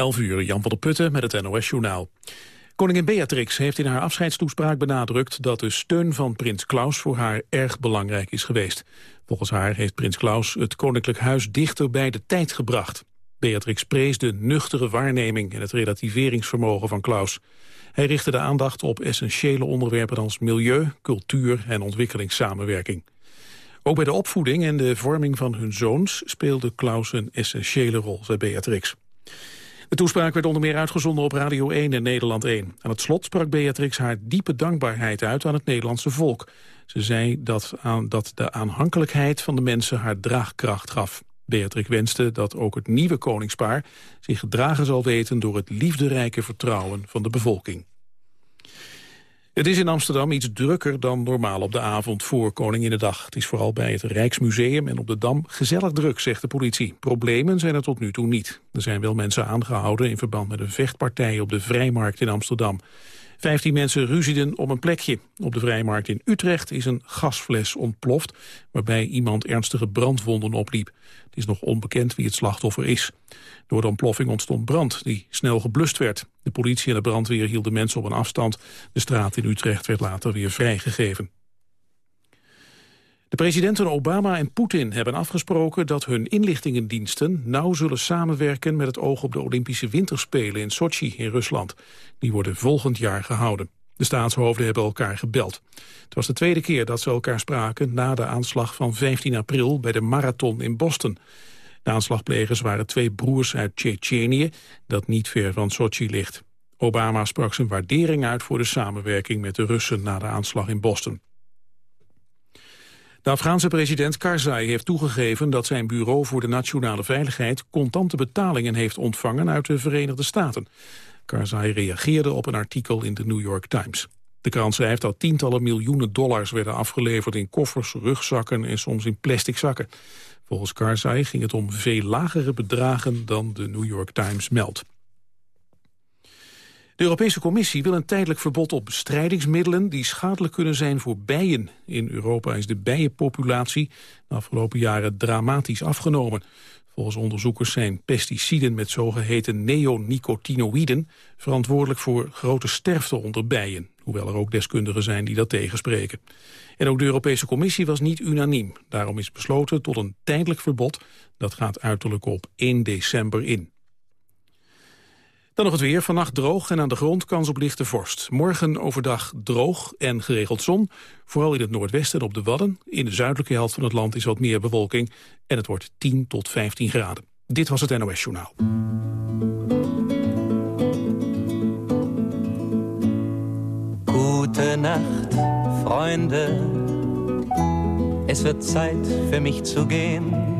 11 uur, Jan van der Putten met het NOS-journaal. Koningin Beatrix heeft in haar afscheidstoespraak benadrukt... dat de steun van prins Klaus voor haar erg belangrijk is geweest. Volgens haar heeft prins Klaus het koninklijk huis dichter bij de tijd gebracht. Beatrix prees de nuchtere waarneming en het relativeringsvermogen van Klaus. Hij richtte de aandacht op essentiële onderwerpen als milieu, cultuur en ontwikkelingssamenwerking. Ook bij de opvoeding en de vorming van hun zoons speelde Klaus een essentiële rol, zei Beatrix. De toespraak werd onder meer uitgezonden op Radio 1 en Nederland 1. Aan het slot sprak Beatrix haar diepe dankbaarheid uit aan het Nederlandse volk. Ze zei dat, dat de aanhankelijkheid van de mensen haar draagkracht gaf. Beatrix wenste dat ook het nieuwe koningspaar zich gedragen zal weten door het liefderijke vertrouwen van de bevolking. Het is in Amsterdam iets drukker dan normaal op de avond voor Koninginnedag. Het is vooral bij het Rijksmuseum en op de Dam gezellig druk, zegt de politie. Problemen zijn er tot nu toe niet. Er zijn wel mensen aangehouden in verband met een vechtpartij op de Vrijmarkt in Amsterdam. Vijftien mensen ruzieden om een plekje. Op de Vrijmarkt in Utrecht is een gasfles ontploft... waarbij iemand ernstige brandwonden opliep. Het is nog onbekend wie het slachtoffer is. Door de ontploffing ontstond brand, die snel geblust werd. De politie en de brandweer hielden mensen op een afstand. De straat in Utrecht werd later weer vrijgegeven. De presidenten Obama en Poetin hebben afgesproken dat hun inlichtingendiensten nauw zullen samenwerken met het oog op de Olympische Winterspelen in Sochi in Rusland. Die worden volgend jaar gehouden. De staatshoofden hebben elkaar gebeld. Het was de tweede keer dat ze elkaar spraken na de aanslag van 15 april bij de marathon in Boston. De aanslagplegers waren twee broers uit Tsjetsjenië, dat niet ver van Sochi ligt. Obama sprak zijn waardering uit voor de samenwerking met de Russen na de aanslag in Boston. De Afghaanse president Karzai heeft toegegeven dat zijn bureau voor de nationale veiligheid contante betalingen heeft ontvangen uit de Verenigde Staten. Karzai reageerde op een artikel in de New York Times. De krant schrijft dat tientallen miljoenen dollars werden afgeleverd in koffers, rugzakken en soms in plastic zakken. Volgens Karzai ging het om veel lagere bedragen dan de New York Times meldt. De Europese Commissie wil een tijdelijk verbod op bestrijdingsmiddelen die schadelijk kunnen zijn voor bijen. In Europa is de bijenpopulatie de afgelopen jaren dramatisch afgenomen. Volgens onderzoekers zijn pesticiden met zogeheten neonicotinoïden verantwoordelijk voor grote sterfte onder bijen. Hoewel er ook deskundigen zijn die dat tegenspreken. En ook de Europese Commissie was niet unaniem. Daarom is besloten tot een tijdelijk verbod. Dat gaat uiterlijk op 1 december in. Dan nog het weer. Vannacht droog en aan de grond kans op lichte vorst. Morgen overdag droog en geregeld zon. Vooral in het noordwesten en op de Wadden. In de zuidelijke helft van het land is wat meer bewolking. En het wordt 10 tot 15 graden. Dit was het NOS Journaal. Gute Nacht, Freunde. Es wird Zeit für mich zu gehen.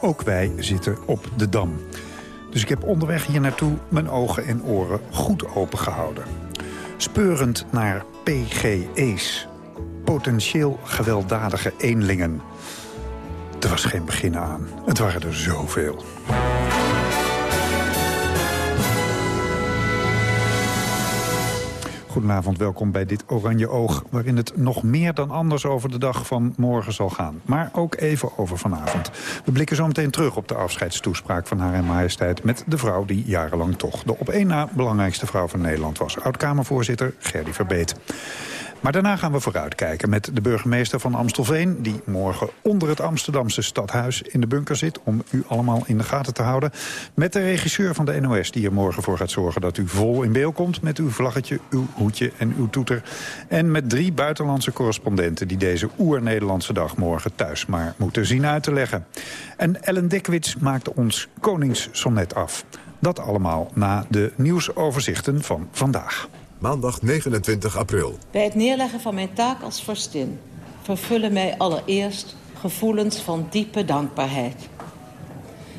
Ook wij zitten op de Dam. Dus ik heb onderweg hier naartoe mijn ogen en oren goed open gehouden. Speurend naar PGE's. Potentieel gewelddadige eenlingen. Er was geen begin aan. Het waren er zoveel. Goedenavond, welkom bij dit Oranje Oog... waarin het nog meer dan anders over de dag van morgen zal gaan. Maar ook even over vanavond. We blikken zo meteen terug op de afscheidstoespraak van haar majesteit... met de vrouw die jarenlang toch de op één na belangrijkste vrouw van Nederland was. Oud-Kamervoorzitter Gerdy Verbeet. Maar daarna gaan we vooruitkijken met de burgemeester van Amstelveen... die morgen onder het Amsterdamse stadhuis in de bunker zit... om u allemaal in de gaten te houden. Met de regisseur van de NOS die er morgen voor gaat zorgen... dat u vol in beeld komt met uw vlaggetje, uw hoedje en uw toeter. En met drie buitenlandse correspondenten... die deze oer-Nederlandse dag morgen thuis maar moeten zien uit te leggen. En Ellen Dekwits maakt ons Koningssonnet af. Dat allemaal na de nieuwsoverzichten van vandaag. Maandag 29 april. Bij het neerleggen van mijn taak als vorstin... vervullen mij allereerst gevoelens van diepe dankbaarheid.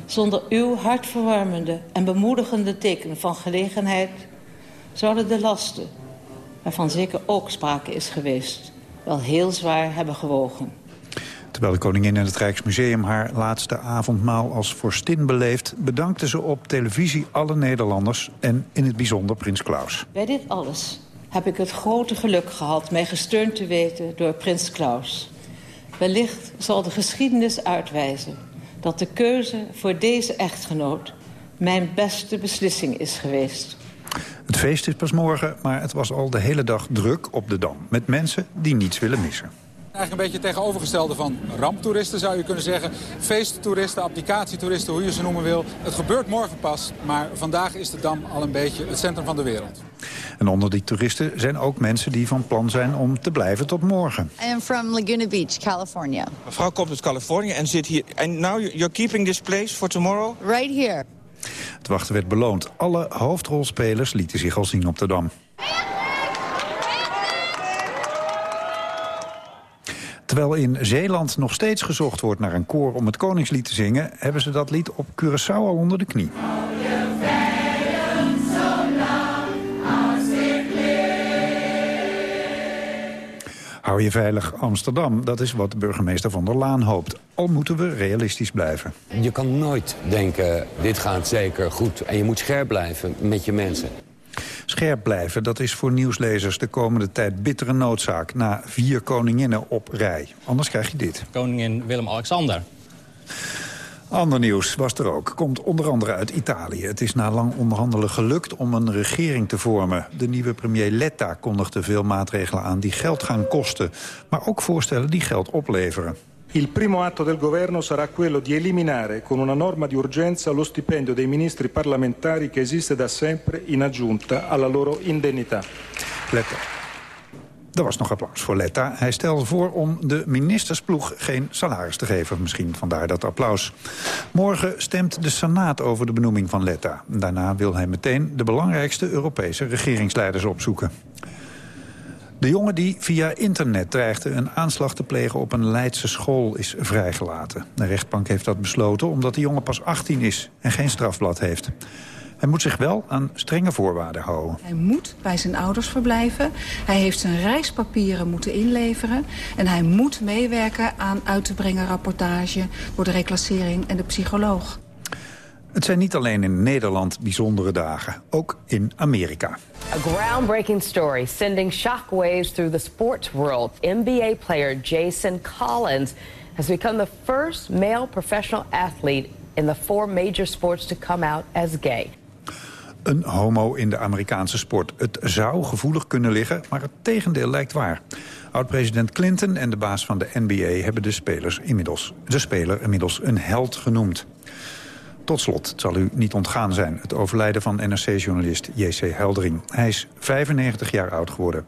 Zonder uw hartverwarmende en bemoedigende tekenen van gelegenheid... zouden de lasten, waarvan zeker ook sprake is geweest... wel heel zwaar hebben gewogen. Terwijl de koningin in het Rijksmuseum haar laatste avondmaal als vorstin beleeft... bedankte ze op televisie alle Nederlanders en in het bijzonder prins Klaus. Bij dit alles heb ik het grote geluk gehad mij gesteund te weten door prins Klaus. Wellicht zal de geschiedenis uitwijzen dat de keuze voor deze echtgenoot mijn beste beslissing is geweest. Het feest is pas morgen, maar het was al de hele dag druk op de Dam... met mensen die niets willen missen. Eigenlijk een beetje het tegenovergestelde van ramptoeristen zou je kunnen zeggen. Feesttoeristen, applicatietoeristen, hoe je ze noemen wil. Het gebeurt morgen pas, maar vandaag is de Dam al een beetje het centrum van de wereld. En onder die toeristen zijn ook mensen die van plan zijn om te blijven tot morgen. I am from Laguna Beach, California. Mevrouw komt uit Californië en zit hier. En now you're keeping this place for tomorrow? Right here. Het wachten werd beloond. Alle hoofdrolspelers lieten zich al zien op de Dam. Terwijl in Zeeland nog steeds gezocht wordt naar een koor om het Koningslied te zingen... hebben ze dat lied op Curaçao al onder de knie. Hou je veilig Amsterdam, dat is wat burgemeester Van der Laan hoopt. Al moeten we realistisch blijven. Je kan nooit denken, dit gaat zeker goed. En je moet scherp blijven met je mensen. Scherp blijven, dat is voor nieuwslezers de komende tijd bittere noodzaak... na vier koninginnen op rij. Anders krijg je dit. Koningin Willem-Alexander. Ander nieuws was er ook. Komt onder andere uit Italië. Het is na lang onderhandelen gelukt om een regering te vormen. De nieuwe premier Letta kondigde veel maatregelen aan die geld gaan kosten. Maar ook voorstellen die geld opleveren. Il primo atto del governo sarà quello di eliminare con una norma di urgenza lo stipendio dei ministri parlamentari che esiste da sempre in aggiunta alla loro indennità. Letta. Er was nog applaus voor Letta. Hij stelde voor om de ministersploeg geen salaris te geven. Misschien vandaar dat applaus. Morgen stemt de Senaat over de benoeming van Letta. Daarna wil hij meteen de belangrijkste Europese regeringsleiders opzoeken. De jongen die via internet dreigde een aanslag te plegen op een Leidse school is vrijgelaten. De rechtbank heeft dat besloten omdat de jongen pas 18 is en geen strafblad heeft. Hij moet zich wel aan strenge voorwaarden houden. Hij moet bij zijn ouders verblijven. Hij heeft zijn reispapieren moeten inleveren. En hij moet meewerken aan uit te brengen rapportage... door de reclassering en de psycholoog. Het zijn niet alleen in Nederland bijzondere dagen, ook in Amerika. A groundbreaking story sending shockwaves through the sports world. NBA player Jason Collins has become the first male professional athlete in the four major sports to come out as gay. Een homo in de Amerikaanse sport. Het zou gevoelig kunnen liggen, maar het tegendeel lijkt waar. Oud-president Clinton en de baas van de NBA hebben de, spelers inmiddels, de speler inmiddels een held genoemd. Tot slot, het zal u niet ontgaan zijn, het overlijden van NRC-journalist J.C. Heldering. Hij is 95 jaar oud geworden.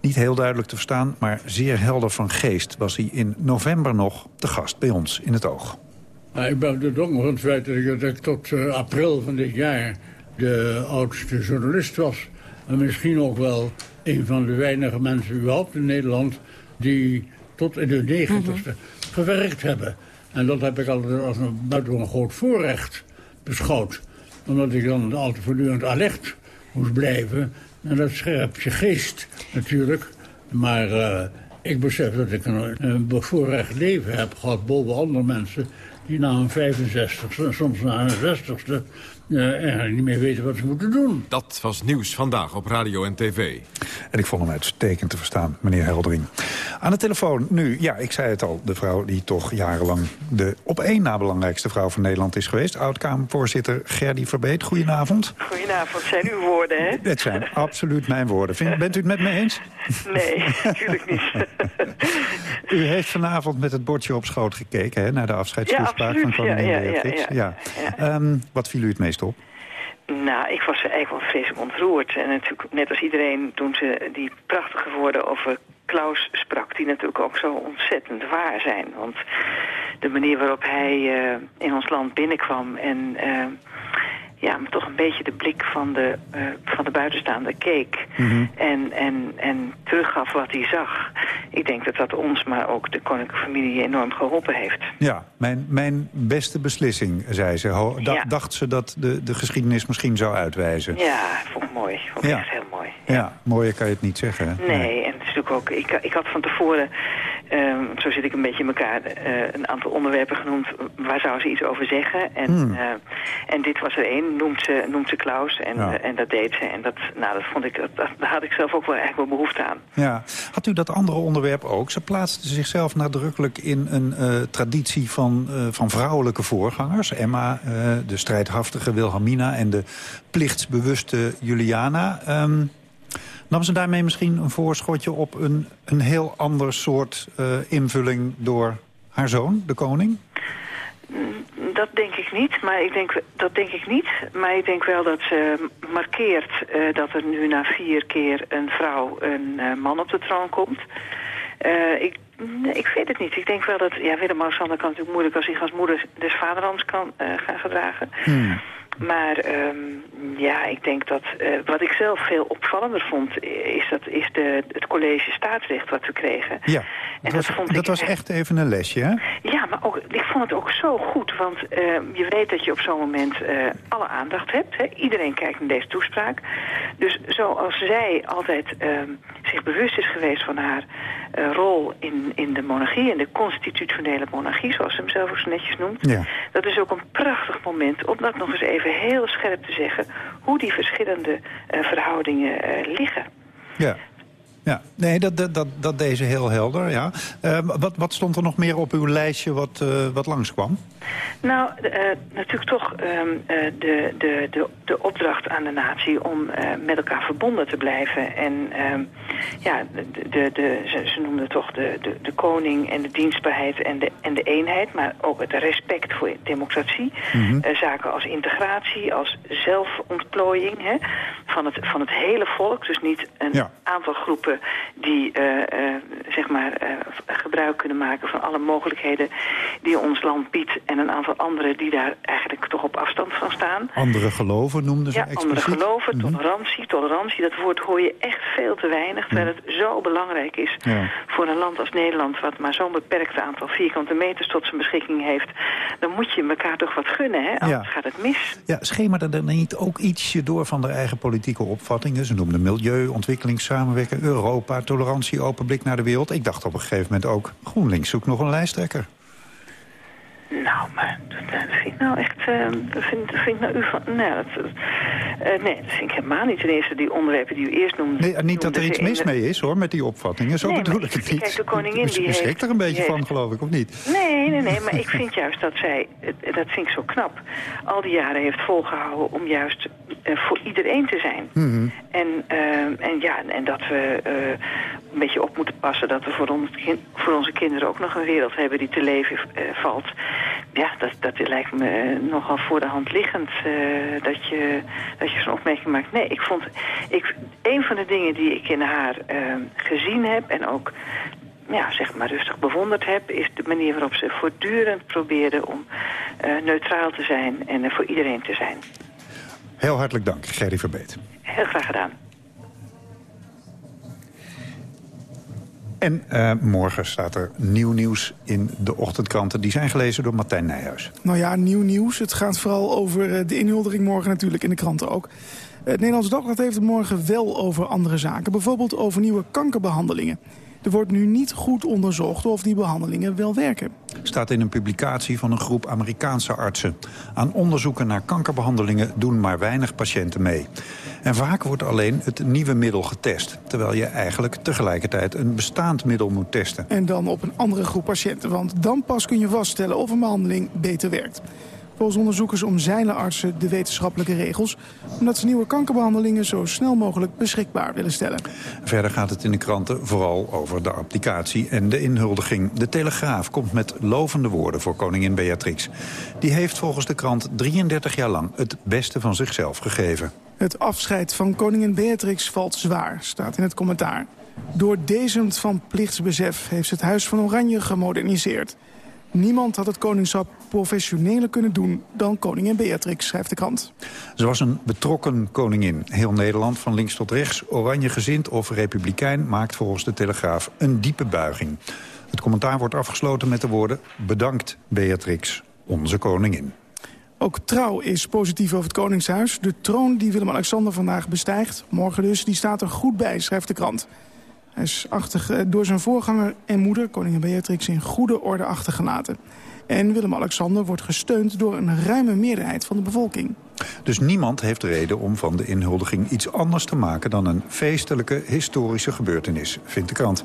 Niet heel duidelijk te verstaan, maar zeer helder van geest... was hij in november nog te gast bij ons in het oog. Nou, ik ben bedongen van het feit dat ik tot uh, april van dit jaar... de oudste journalist was. En misschien ook wel een van de weinige mensen überhaupt in Nederland... die tot in de negentigste gewerkt hebben... En dat heb ik altijd als een buitengewoon groot voorrecht beschouwd. Omdat ik dan altijd voortdurend alert moest blijven. En dat scherpt je geest natuurlijk. Maar uh, ik besef dat ik een, een bevoorrecht leven heb gehad boven andere mensen... die na een 65ste, soms na een 60ste uh, eigenlijk niet meer weten wat ze moeten doen. Dat was nieuws vandaag op radio en tv. En ik vond hem uitstekend te verstaan, meneer Heldering. Aan de telefoon nu, ja, ik zei het al... de vrouw die toch jarenlang de op één na belangrijkste vrouw van Nederland is geweest. Oud-Kamervoorzitter Gerdy Verbeet, goedenavond. Goedenavond, zijn uw woorden, hè? Het zijn absoluut mijn woorden. Vind, bent u het met me eens? Nee, natuurlijk niet. u heeft vanavond met het bordje op schoot gekeken... Hè, naar de afscheidstoespraak ja, van koningin ja, Beatrix. Ja, ja, um, wat viel u het meest Nou, ik was eigenlijk wel vreselijk ontroerd. En natuurlijk, net als iedereen, toen ze die prachtige woorden over Klaus sprak... die natuurlijk ook zo ontzettend waar zijn. Want de manier waarop hij uh, in ons land binnenkwam... en uh, ja, maar toch een beetje de blik van de, uh, van de buitenstaander keek. Mhm. en, en, en teruggaf wat hij zag. Ik denk dat dat ons, maar ook de koninklijke familie enorm geholpen heeft. Ja, mijn, mijn beste beslissing, zei ze. Ho, da- Ja. Dacht ze dat de, de geschiedenis misschien zou uitwijzen. Ja, vond ik mooi. Vond ik Ja. echt heel mooi. Ja, mooier kan je het niet zeggen. hè? Nee, en het is natuurlijk ook... Ik, ik had van tevoren, ehm, zo zit ik een beetje in elkaar, eh, een aantal onderwerpen genoemd. Waar zou ze iets over zeggen? En, Hmm. eh, en dit was er één, noemt ze, noemt ze Klaus. En, Ja. eh, en dat deed ze. En dat, nou, dat vond ik, dat, daar had ik zelf ook wel eigenlijk wel behoefte aan. Ja. Had u dat andere onderwerp ook? Ze plaatste zichzelf nadrukkelijk in een traditie van, van vrouwelijke voorgangers. Emma, de strijdhaftige Wilhelmina en de plichtsbewuste Juliana. Ehm, nam ze daarmee misschien een voorschotje op een, een heel ander soort eh, invulling door haar zoon, de koning? Mm, Dat denk ik niet, maar ik denk, dat denk ik niet. Maar ik denk wel dat ze markeert eh, dat er nu na vier keer een vrouw, een eh, man op de troon komt. Ik, nee, ik weet het niet. Ik denk wel dat, ja, Willem-Alexander kan natuurlijk moeilijk als hij als moeder des vaderlands kan gaan gedragen. Maar ehm, ja, ik denk dat eh, wat ik zelf veel opvallender vond, eh, is, dat, is de, het college staatsrecht wat we kregen. Ja, dat, was, vond dat ik was echt even een lesje, hè? Ja, maar ook, ik vond het ook zo goed, want eh, je weet dat je op zo'n moment eh, alle aandacht hebt. Hè? Iedereen kijkt naar deze toespraak. Dus zoals zij altijd ehm, zich bewust is geweest van haar eh, rol in, in de monarchie, in de constitutionele monarchie, zoals ze hem zelf ook zo netjes noemt. Ja. Dat is ook een prachtig moment om dat nog eens even heel scherp te zeggen, hoe die verschillende eh, verhoudingen eh, liggen. Ja. Ja, nee, dat, dat, dat, deze heel helder, ja. Eh, wat, wat stond er nog meer op uw lijstje wat, eh, wat langskwam? Nou, eh, natuurlijk toch ehm, eh, de, de, de, de opdracht aan de natie om met elkaar verbonden te blijven. En ehm, ja, de, de, de, ze, ze noemden toch de, de, de koning en de dienstbaarheid en de, en de eenheid. Maar ook het respect voor democratie. Eh, zaken als integratie, als zelfontplooiing hè, van, het, van het hele volk. Dus niet een Ja. aantal groepen die eh, eh, zeg maar, eh, gebruik kunnen maken van alle mogelijkheden die ons land biedt. En een aantal anderen die daar eigenlijk toch op afstand van staan. Andere geloven noemden ze Ja, expliciet. andere geloven, tolerantie. Tolerantie, dat woord hoor je echt veel te weinig. Terwijl het zo belangrijk is Ja. voor een land als Nederland... wat maar zo'n beperkt aantal vierkante meters tot zijn beschikking heeft. Dan moet je elkaar toch wat gunnen, hè? Anders gaat het mis. Ja, schemerde er niet ook ietsje door van de eigen politieke opvattingen? Ze noemden milieu, ontwikkelingssamenwerking, Europa, tolerantie, open blik naar de wereld. Ik dacht op een gegeven moment ook, GroenLinks zoekt nog een lijsttrekker. Nou, maar dat, dat vind ik nou echt... eh, dat, vind, dat vind ik nou u van... Nou, dat, eh, nee, dat vind ik helemaal niet. Ten eerste die onderwerpen die u eerst noemde. Nee, niet dat er iets mis de- mee is, hoor, met die opvattingen. Zo Nee, bedoel ik het kijk, niet. de koningin die Je schrikt er een beetje van, heeft- geloof ik, of niet? Nee, nee, nee, maar ik vind juist dat zij, eh, dat vind ik zo knap, al die jaren heeft volgehouden om juist eh, voor iedereen te zijn. Mhm. En, eh, en ja, en dat we eh, een beetje op moeten passen dat we voor, ons voor onze kinderen ook nog een wereld hebben die te leven eh, valt. Ja, dat, dat lijkt me eh, nogal voor de hand liggend eh, dat je, dat je zo'n opmerking maakt. Nee, ik vond, ik, een van de dingen die ik in haar eh, gezien heb en ook ja, zeg maar rustig bewonderd heb... is de manier waarop ze voortdurend probeerde om neutraal te zijn en voor iedereen te zijn. Heel hartelijk dank, Gerry Verbeet. Heel graag gedaan. En eh, morgen staat er nieuw nieuws in de ochtendkranten. Die zijn gelezen door Martijn Nijhuis. Nou ja, nieuw nieuws. Het gaat vooral over eh, de inhuldiging morgen natuurlijk in de kranten ook. Het Nederlands Dagblad heeft het morgen wel over andere zaken. Bijvoorbeeld over nieuwe kankerbehandelingen. Er wordt nu niet goed onderzocht of die behandelingen wel werken. Staat in een publicatie van een groep Amerikaanse artsen. Aan onderzoeken naar kankerbehandelingen doen maar weinig patiënten mee. En vaak wordt alleen het nieuwe middel getest. Terwijl je eigenlijk tegelijkertijd een bestaand middel moet testen. En dan op een andere groep patiënten. Want dan pas kun je vaststellen of een behandeling beter werkt. Onderzoekers omzeilen artsen de wetenschappelijke regels... omdat ze nieuwe kankerbehandelingen zo snel mogelijk beschikbaar willen stellen. Verder gaat het in de kranten vooral over de applicatie en de inhuldiging. De Telegraaf komt met lovende woorden voor koningin Beatrix. Die heeft volgens de krant 33 jaar lang het beste van zichzelf gegeven. Het afscheid van koningin Beatrix valt zwaar, staat in het commentaar. Door van plichtsbesef heeft het Huis van Oranje gemoderniseerd. Niemand had het koningschap professioneler kunnen doen dan koningin Beatrix, schrijft de krant. Ze was een betrokken koningin. Heel Nederland, van links tot rechts, oranje gezind of republikein... maakt volgens de Telegraaf een diepe buiging. Het commentaar wordt afgesloten met de woorden... Bedankt, Beatrix, onze koningin. Ook Trouw is positief over het Koningshuis. De troon die Willem-Alexander vandaag bestijgt, morgen dus, die staat er goed bij, schrijft de krant. Hij is achtig, eh, door zijn voorganger en moeder, koningin Beatrix, in goede orde achtergelaten. En Willem-Alexander wordt gesteund door een ruime meerderheid van de bevolking. Dus niemand heeft reden om van de inhuldiging iets anders te maken... dan een feestelijke, historische gebeurtenis, vindt de krant.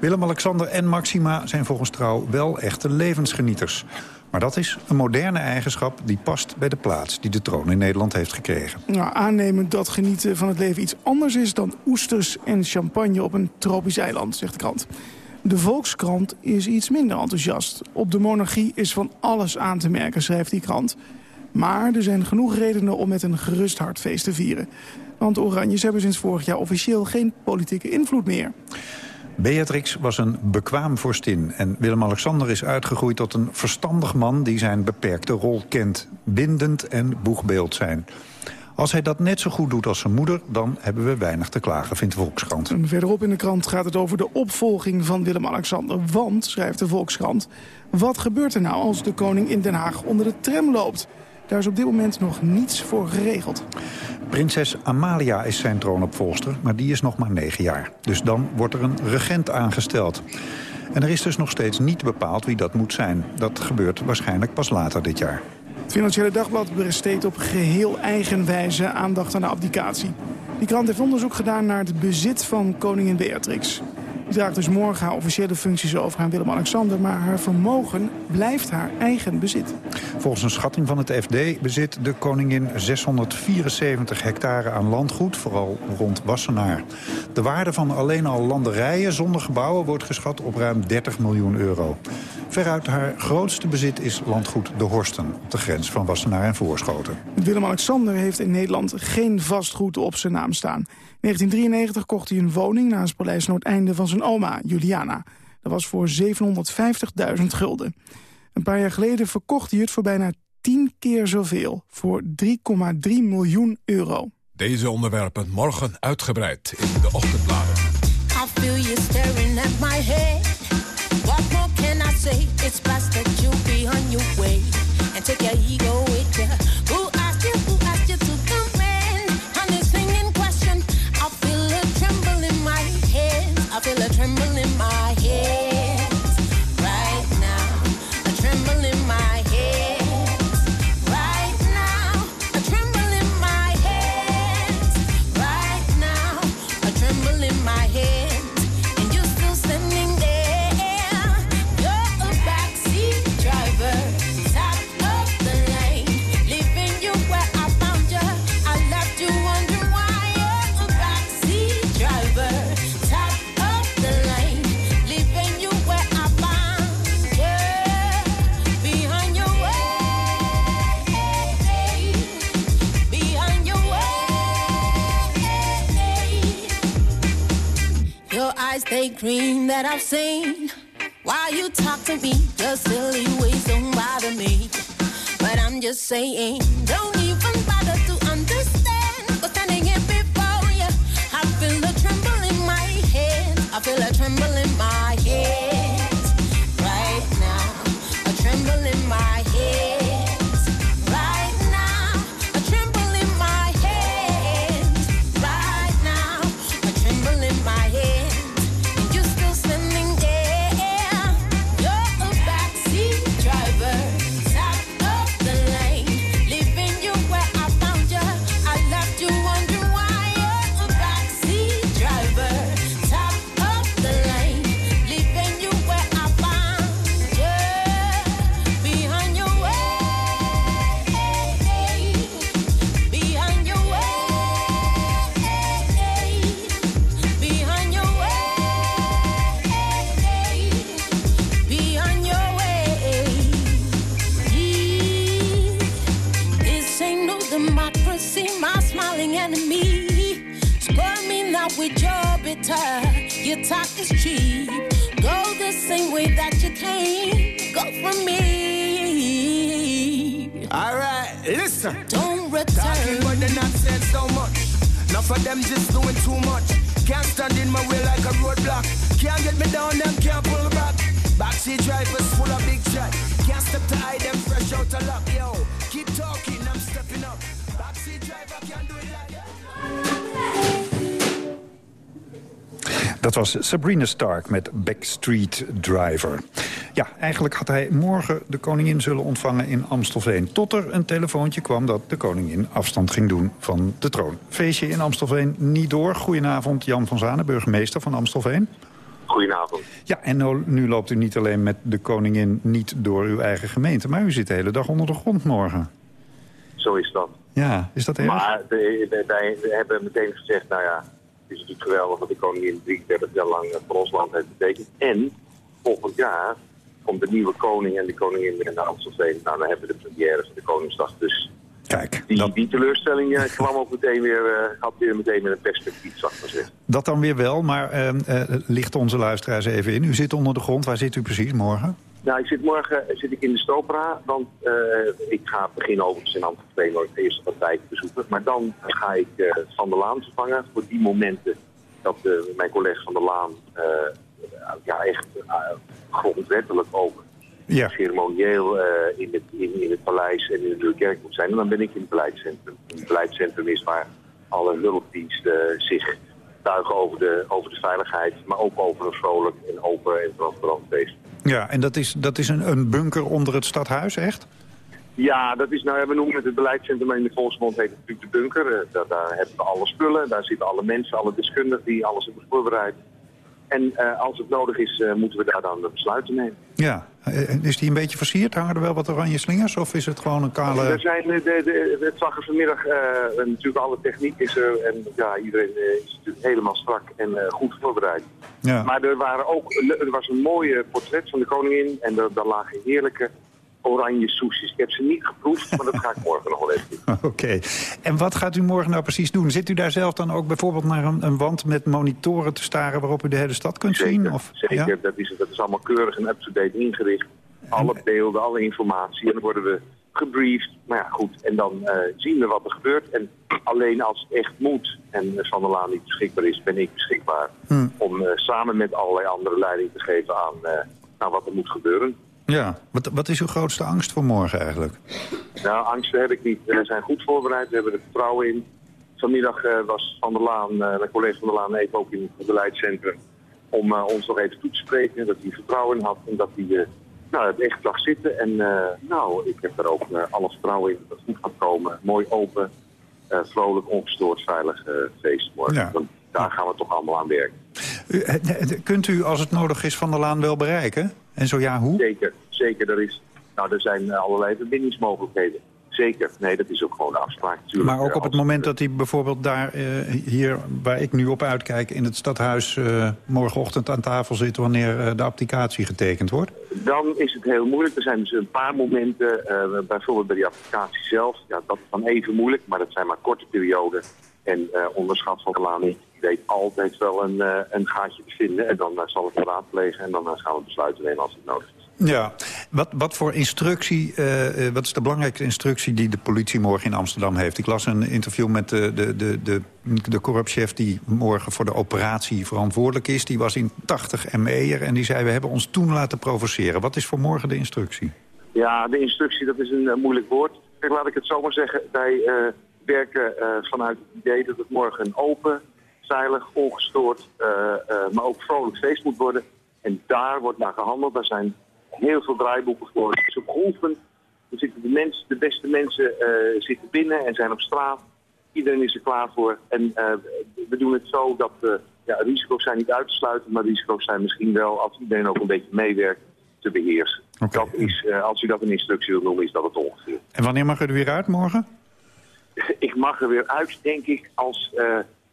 Willem-Alexander en Maxima zijn volgens Trouw wel echte levensgenieters. Maar dat is een moderne eigenschap die past bij de plaats... die de troon in Nederland heeft gekregen. Nou, aannemend dat genieten van het leven iets anders is... dan oesters en champagne op een tropisch eiland, zegt de krant. De Volkskrant is iets minder enthousiast. Op de monarchie is van alles aan te merken, schrijft die krant. Maar er zijn genoeg redenen om met een gerust hart feest te vieren. Want Oranjes hebben sinds vorig jaar officieel geen politieke invloed meer. Beatrix was een bekwaam vorstin en Willem-Alexander is uitgegroeid tot een verstandig man die zijn beperkte rol kent. Bindend en boegbeeld zijn. Als hij dat net zo goed doet als zijn moeder, dan hebben we weinig te klagen, vindt Volkskrant. Verderop in de krant gaat het over de opvolging van Willem-Alexander. Want, schrijft de Volkskrant, wat gebeurt er nou als de koning in Den Haag onder de tram loopt? Daar is op dit moment nog niets voor geregeld. Prinses Amalia is zijn troonopvolster, maar die is nog maar negen jaar. Dus dan wordt er een regent aangesteld. En er is dus nog steeds niet bepaald wie dat moet zijn. Dat gebeurt waarschijnlijk pas later dit jaar. Het Financiële Dagblad besteedt op geheel eigen wijze aandacht aan de abdicatie. Die krant heeft onderzoek gedaan naar het bezit van koningin Beatrix. Draagt dus morgen haar officiële functies over aan Willem-Alexander... maar haar vermogen blijft haar eigen bezit. Volgens een schatting van het FD bezit de koningin 674 hectare aan landgoed... vooral rond Wassenaar. De waarde van alleen al landerijen zonder gebouwen... wordt geschat op ruim 30 miljoen euro. Veruit haar grootste bezit is landgoed De Horsten... op de grens van Wassenaar en Voorschoten. Willem-Alexander heeft in Nederland geen vastgoed op zijn naam staan. In 1993 kocht hij een woning naast Paleis Noordeinde van zijn oma, Juliana. Dat was voor 750.000 gulden. Een paar jaar geleden verkocht hij het voor bijna 10 keer zoveel. Voor 3,3 miljoen euro. Deze onderwerpen morgen uitgebreid in de ochtendbladen. I feel you staring at my head. Say? It's best they dream that I've seen. Why you talk to me, your silly ways don't bother me. But I'm just saying, don't even bother to understand. But standing here before you, I feel a tremble in my head. I feel a tremble in my head. Was Sabrina Stark met Backstreet Driver. Ja, eigenlijk had hij morgen de koningin zullen ontvangen in Amstelveen. Tot er een telefoontje kwam dat de koningin afstand ging doen van de troon. Feestje in Amstelveen niet door. Goedenavond, Jan van Zanen, burgemeester van Amstelveen. Goedenavond. Ja, en nou, nu loopt u niet alleen met de koningin niet door uw eigen gemeente... maar u zit de hele dag onder de grond morgen. Zo is dat. Ja, is dat erg? Maar wij hebben meteen gezegd, nou ja, is natuurlijk geweldig dat de koningin 33 jaar lang voor ons land heeft betekend. En volgend jaar komt de nieuwe koning en de koningin weer naar Amstelveen. Nou, dan hebben we de première van de Koningsdag. Dus Kijk, die, die teleurstelling eh, kwam ook meteen weer, eh, had weer meteen weer een perspectief, zag ik maar zeggen. Dat dan weer wel, maar eh, eh, licht onze luisteraars even in. U zit onder de grond. Waar zit u precies morgen? Nou, ik zit morgen eh, zit ik in de Stopera, want eh, ik ga beginnen overigens in Amsterdam nooit de eerste partij bezoeken. Maar dan ga ik eh, Van der Laan vervangen voor die momenten dat eh, mijn collega Van der Laan eh, ja, echt eh, grondwettelijk ook Ja. ceremonieel eh, in, het, in, in het paleis en in de Kerk moet zijn. En dan ben ik in het beleidscentrum. Het beleidscentrum is waar alle hulpdiensten zich buigen over de, over de veiligheid, maar ook over een vrolijk en open en transparant feest. Ja, en dat is, dat is een, een bunker onder het stadhuis, echt? Ja, dat is nou, ja, we noemen het het beleidscentrum, in de Volksmond heet natuurlijk de bunker. Eh, Daar, daar hebben we alle spullen, daar zitten alle mensen, alle deskundigen die alles hebben voorbereid. En eh, als het nodig is, eh, moeten we daar dan besluiten nemen. Ja. Eh, Is die een beetje versierd? Hangen er wel wat oranje slingers? Of is het gewoon een kale... Er zijn, de, de, het zag er vanmiddag, eh, natuurlijk alle techniek is er en ja, iedereen is natuurlijk helemaal strak en goed voorbereid. Ja. Maar er, waren ook, er was een mooie portret van de koningin en er, daar lagen heerlijke oranje soesjes. Ik heb ze niet geproefd, maar dat ga ik morgen nog wel even doen. Oké. En wat gaat u morgen nou precies doen? Zit u daar zelf dan ook bijvoorbeeld naar een, een wand met monitoren te staren... waarop u de hele stad kunt zien? Of, Zeker, ja? dat, is, dat is allemaal keurig en up-to-date ingericht. Alle beelden, alle informatie. En dan worden we gebriefd. Maar ja, goed. En dan eh, zien we wat er gebeurt. En alleen als het echt moet en eh, Van der Laan niet beschikbaar is, ben ik beschikbaar. Hm. Om eh, samen met allerlei andere leiding te geven aan, aan wat er moet gebeuren. Ja. Wat, wat is uw grootste angst voor morgen eigenlijk? Nou, angsten heb ik niet. We zijn goed voorbereid. We hebben er vertrouwen in. Vanmiddag eh, was Van der Laan, mijn collega Van der Laan, even ook in het beleidscentrum. Om eh, ons nog even toe te spreken. Dat hij vertrouwen in had en dat hij nou, het echt zag zitten. En nou, ik heb er ook alle vertrouwen in dat het goed gaat komen. Mooi open, vrolijk, ongestoord, veilig feest morgen. Ja. Want daar gaan we toch allemaal aan werken. U, kunt u, als het nodig is, Van der Laan wel bereiken? En zo ja, hoe? Zeker, zeker. Er, is, nou, er zijn eh, allerlei verbindingsmogelijkheden. Zeker. Nee, dat is ook gewoon de afspraak. Natuurlijk. Maar ook op het moment dat hij bijvoorbeeld daar, eh, hier waar ik nu op uitkijk... in het stadhuis eh, morgenochtend aan tafel zit... wanneer de applicatie getekend wordt? Dan is het heel moeilijk. Er zijn dus een paar momenten, bijvoorbeeld bij die applicatie zelf. Ja, dat is dan even moeilijk, maar dat zijn maar korte perioden. En onderschat van de Laan weet altijd wel een, eh, een gaatje te vinden. En dan eh, zal ik het raadplegen en dan eh, gaan we besluiten nemen als het nodig is. Ja. Wat, wat voor instructie, wat is de belangrijkste instructie die de politie morgen in Amsterdam heeft? Ik las een interview met de, de, de, de, de korpschef die morgen voor de operatie verantwoordelijk is. Die was in 80 ME'er en die zei we hebben ons toen laten provoceren. Wat is voor morgen de instructie? Ja, de instructie, dat is een moeilijk woord. Kijk, laat ik het zo maar zeggen. Wij werken vanuit het idee dat het morgen een open, veilig, ongestoord, eh, eh, maar ook vrolijk feest moet worden. En daar wordt naar gehandeld. Daar zijn heel veel draaiboeken voor. Het is op. Er zitten de, mensen, de beste mensen eh, zitten binnen en zijn op straat. Iedereen is er klaar voor. En we doen het zo dat ja, risico's zijn niet uit te sluiten, maar risico's zijn misschien wel, als iedereen ook een beetje meewerkt, te beheersen. Dat is, als u dat een instructie wil noemen, is dat het ongeveer. En wanneer mag u er weer uit morgen? Ik mag er weer uit, denk ik, als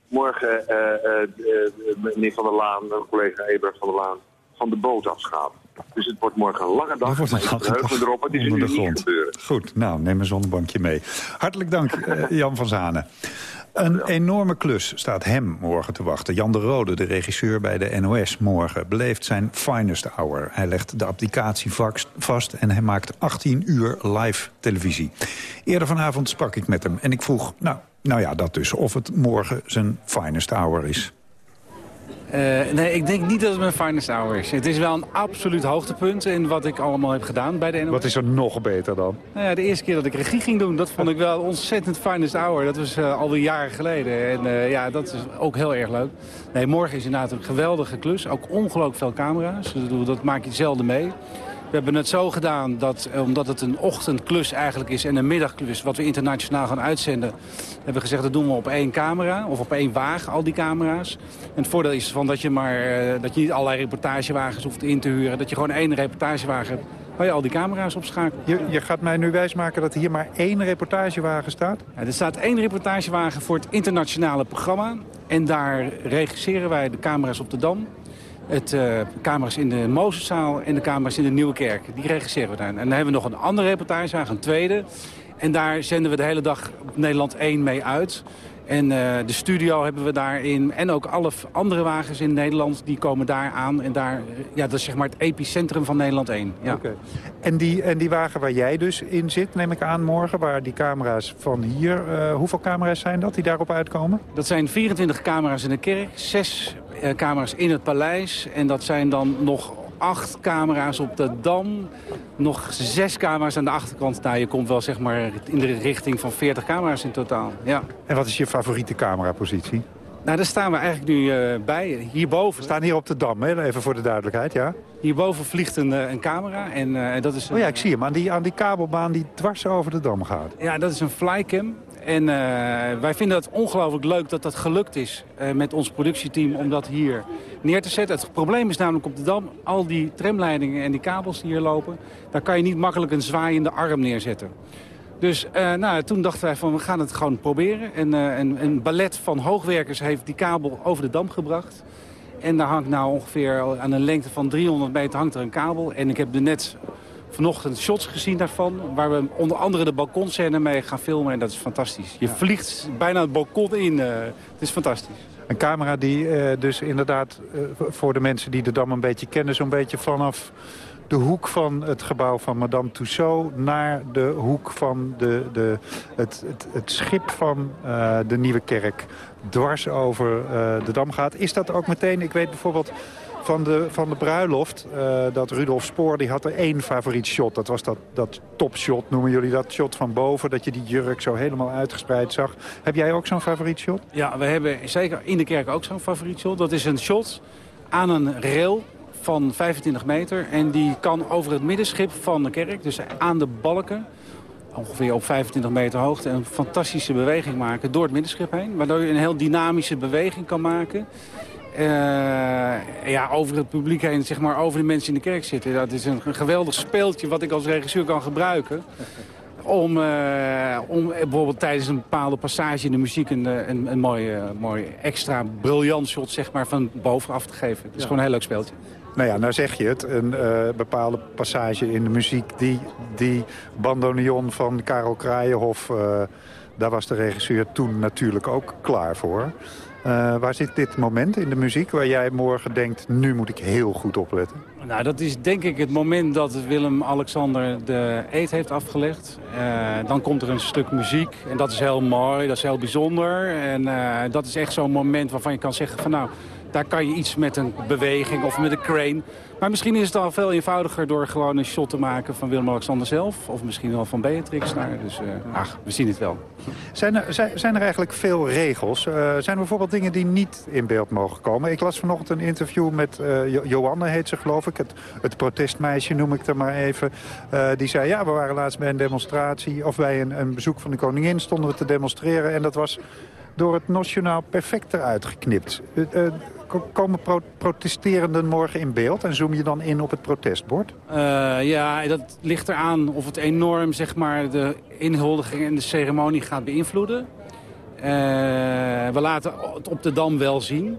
morgen eh, eh, eh, meneer Van der Laan, mijn collega Ebert van der Laan, van de boot afschaat. Dus het wordt morgen een lange dag, wordt maar een lange dag erop. Het is onder de niet grond. gebeuren. Goed, nou, neem een zonnebankje mee. Hartelijk dank, Jan van Zanen. Een enorme klus staat hem morgen te wachten. Jan de Rode, de regisseur bij de NOS morgen, beleeft zijn finest hour. Hij legt de applicatie vast en hij maakt 18 uur live televisie. Eerder vanavond sprak ik met hem en ik vroeg, nou, nou ja, dat dus, of het morgen zijn finest hour is. Uh, nee, ik denk niet dat het mijn finest hour is. Het is wel een absoluut hoogtepunt in wat ik allemaal heb gedaan bij de NOS. Wat is er nog beter dan? Nou ja, de eerste keer dat ik regie ging doen, dat vond ik wel ontzettend finest hour. Dat was uh, alweer jaren geleden. En uh, ja, dat is ook heel erg leuk. Nee, morgen is inderdaad een geweldige klus. Ook ongelooflijk veel camera's. Dus dat maak je zelden mee. We hebben het zo gedaan dat, omdat het een ochtendklus eigenlijk is en een middagklus, wat we internationaal gaan uitzenden, hebben we gezegd dat doen we op één camera of op één wagen, al die camera's. En het voordeel is van dat je, maar, dat je niet allerlei reportagewagens hoeft in te huren, dat je gewoon één reportagewagen hebt waar je al die camera's op schakelt. Je, je gaat mij nu wijsmaken dat hier maar één reportagewagen staat? Ja, er staat één reportagewagen voor het internationale programma. En daar regisseren wij de camera's op de Dam het uh, camera's in de Mozeszaal en de camera's in de Nieuwe Kerk. Die regisseren we daar. En dan hebben we nog een andere reportage, een tweede. En daar zenden we de hele dag Nederland 1 mee uit. En uh, de studio hebben we daarin. En ook alle andere wagens in Nederland, die komen daar aan. En daar, ja, dat is zeg maar het epicentrum van Nederland 1. Ja. Okay. En, die, en die wagen waar jij dus in zit, neem ik aan morgen... waar die camera's van hier, uh, hoeveel camera's zijn dat die daarop uitkomen? Dat zijn 24 camera's in de kerk, 6 uh, camera's in het paleis. En dat zijn dan nog acht camera's op de Dam. Nog zes camera's aan de achterkant. Nou, je komt wel zeg maar in de richting van 40 camera's in totaal. Ja. En wat is je favoriete camerapositie? Nou, daar staan we eigenlijk nu uh, bij. Hierboven. We staan hier op de Dam, hè? even voor de duidelijkheid, ja? Hierboven vliegt een, een camera. En, uh, dat is Oh ja, ik zie hem. Aan die, aan die kabelbaan die dwars over de Dam gaat. Ja, dat is een flycam. En uh, wij vinden het ongelooflijk leuk dat dat gelukt is uh, met ons productieteam om dat hier neer te zetten. Het probleem is namelijk op de Dam, al die tramleidingen en die kabels die hier lopen, daar kan je niet makkelijk een zwaaiende arm neerzetten. Dus uh, nou, toen dachten wij van we gaan het gewoon proberen. En een, een ballet van hoogwerkers heeft die kabel over de Dam gebracht. En daar hangt nou ongeveer aan een lengte van 300 meter hangt er een kabel. En ik heb er net vanochtend shots gezien daarvan. Waar we onder andere de balkonscène mee gaan filmen. En dat is fantastisch. Je ja. vliegt bijna het balkon in. Uh, het is fantastisch. Een camera die uh, dus inderdaad uh, voor de mensen die de Dam een beetje kennen... zo'n beetje vanaf de hoek van het gebouw van Madame Tussauds... naar de hoek van de, de, het, het, het schip van uh, de Nieuwe Kerk dwars over de Dam gaat. Is dat ook meteen, ik weet bijvoorbeeld van de, van de bruiloft, uh, dat Rudolf Spoor, die had er één favoriet shot. Dat was dat, dat topshot, noemen jullie dat, shot van boven. Dat je die jurk zo helemaal uitgespreid zag. Heb jij ook zo'n favoriet shot? Ja, we hebben zeker in de kerk ook zo'n favoriet shot. Dat is een shot aan een rail van 25 meter. En die kan over het middenschip van de kerk, dus aan de balken ongeveer op 25 meter hoogte een fantastische beweging maken door het middenschip heen. Waardoor je een heel dynamische beweging kan maken. Uh, ja, over het publiek heen, zeg maar, over de mensen in de kerk zitten. Dat is een, een geweldig speeltje wat ik als regisseur kan gebruiken. Om, uh, om bijvoorbeeld tijdens een bepaalde passage in de muziek een, een, een mooi, uh, mooi extra briljant shot zeg maar, van bovenaf te geven. Het is ja. gewoon een heel leuk speeltje. Nou ja, nou zeg je het. Een uh, bepaalde passage in de muziek. Die, die bandoneon van Karel Kraaienhof, uh, daar was de regisseur toen natuurlijk ook klaar voor. Uh, waar zit dit moment in de muziek waar jij morgen denkt... nu moet ik heel goed opletten? Nou, dat is denk ik het moment dat Willem-Alexander de eet heeft afgelegd. Uh, dan komt er een stuk muziek en dat is heel mooi, dat is heel bijzonder. En uh, dat is echt zo'n moment waarvan je kan zeggen van... nou, daar kan je iets met een beweging of met een crane. Maar misschien is het al veel eenvoudiger door gewoon een shot te maken van Willem-Alexander zelf. Of misschien wel van Beatrix. Naar. Dus uh, ach, we zien het wel. Zijn er, zijn er eigenlijk veel regels? Uh, zijn er bijvoorbeeld dingen die niet in beeld mogen komen? Ik las vanochtend een interview met uh, jo Joanne, heet ze geloof ik. Het, het protestmeisje noem ik er maar even. Die zei, ja, we waren laatst bij een demonstratie... of bij een, een bezoek van de koningin stonden we te demonstreren. En dat was door het nationaal perfect eruit geknipt. Uh, komen pro protesterenden morgen in beeld en zoom je dan in op het protestbord? Uh, ja, dat ligt eraan of het enorm zeg maar, de inhuldiging en de ceremonie gaat beïnvloeden. Uh, we laten het op de Dam wel zien.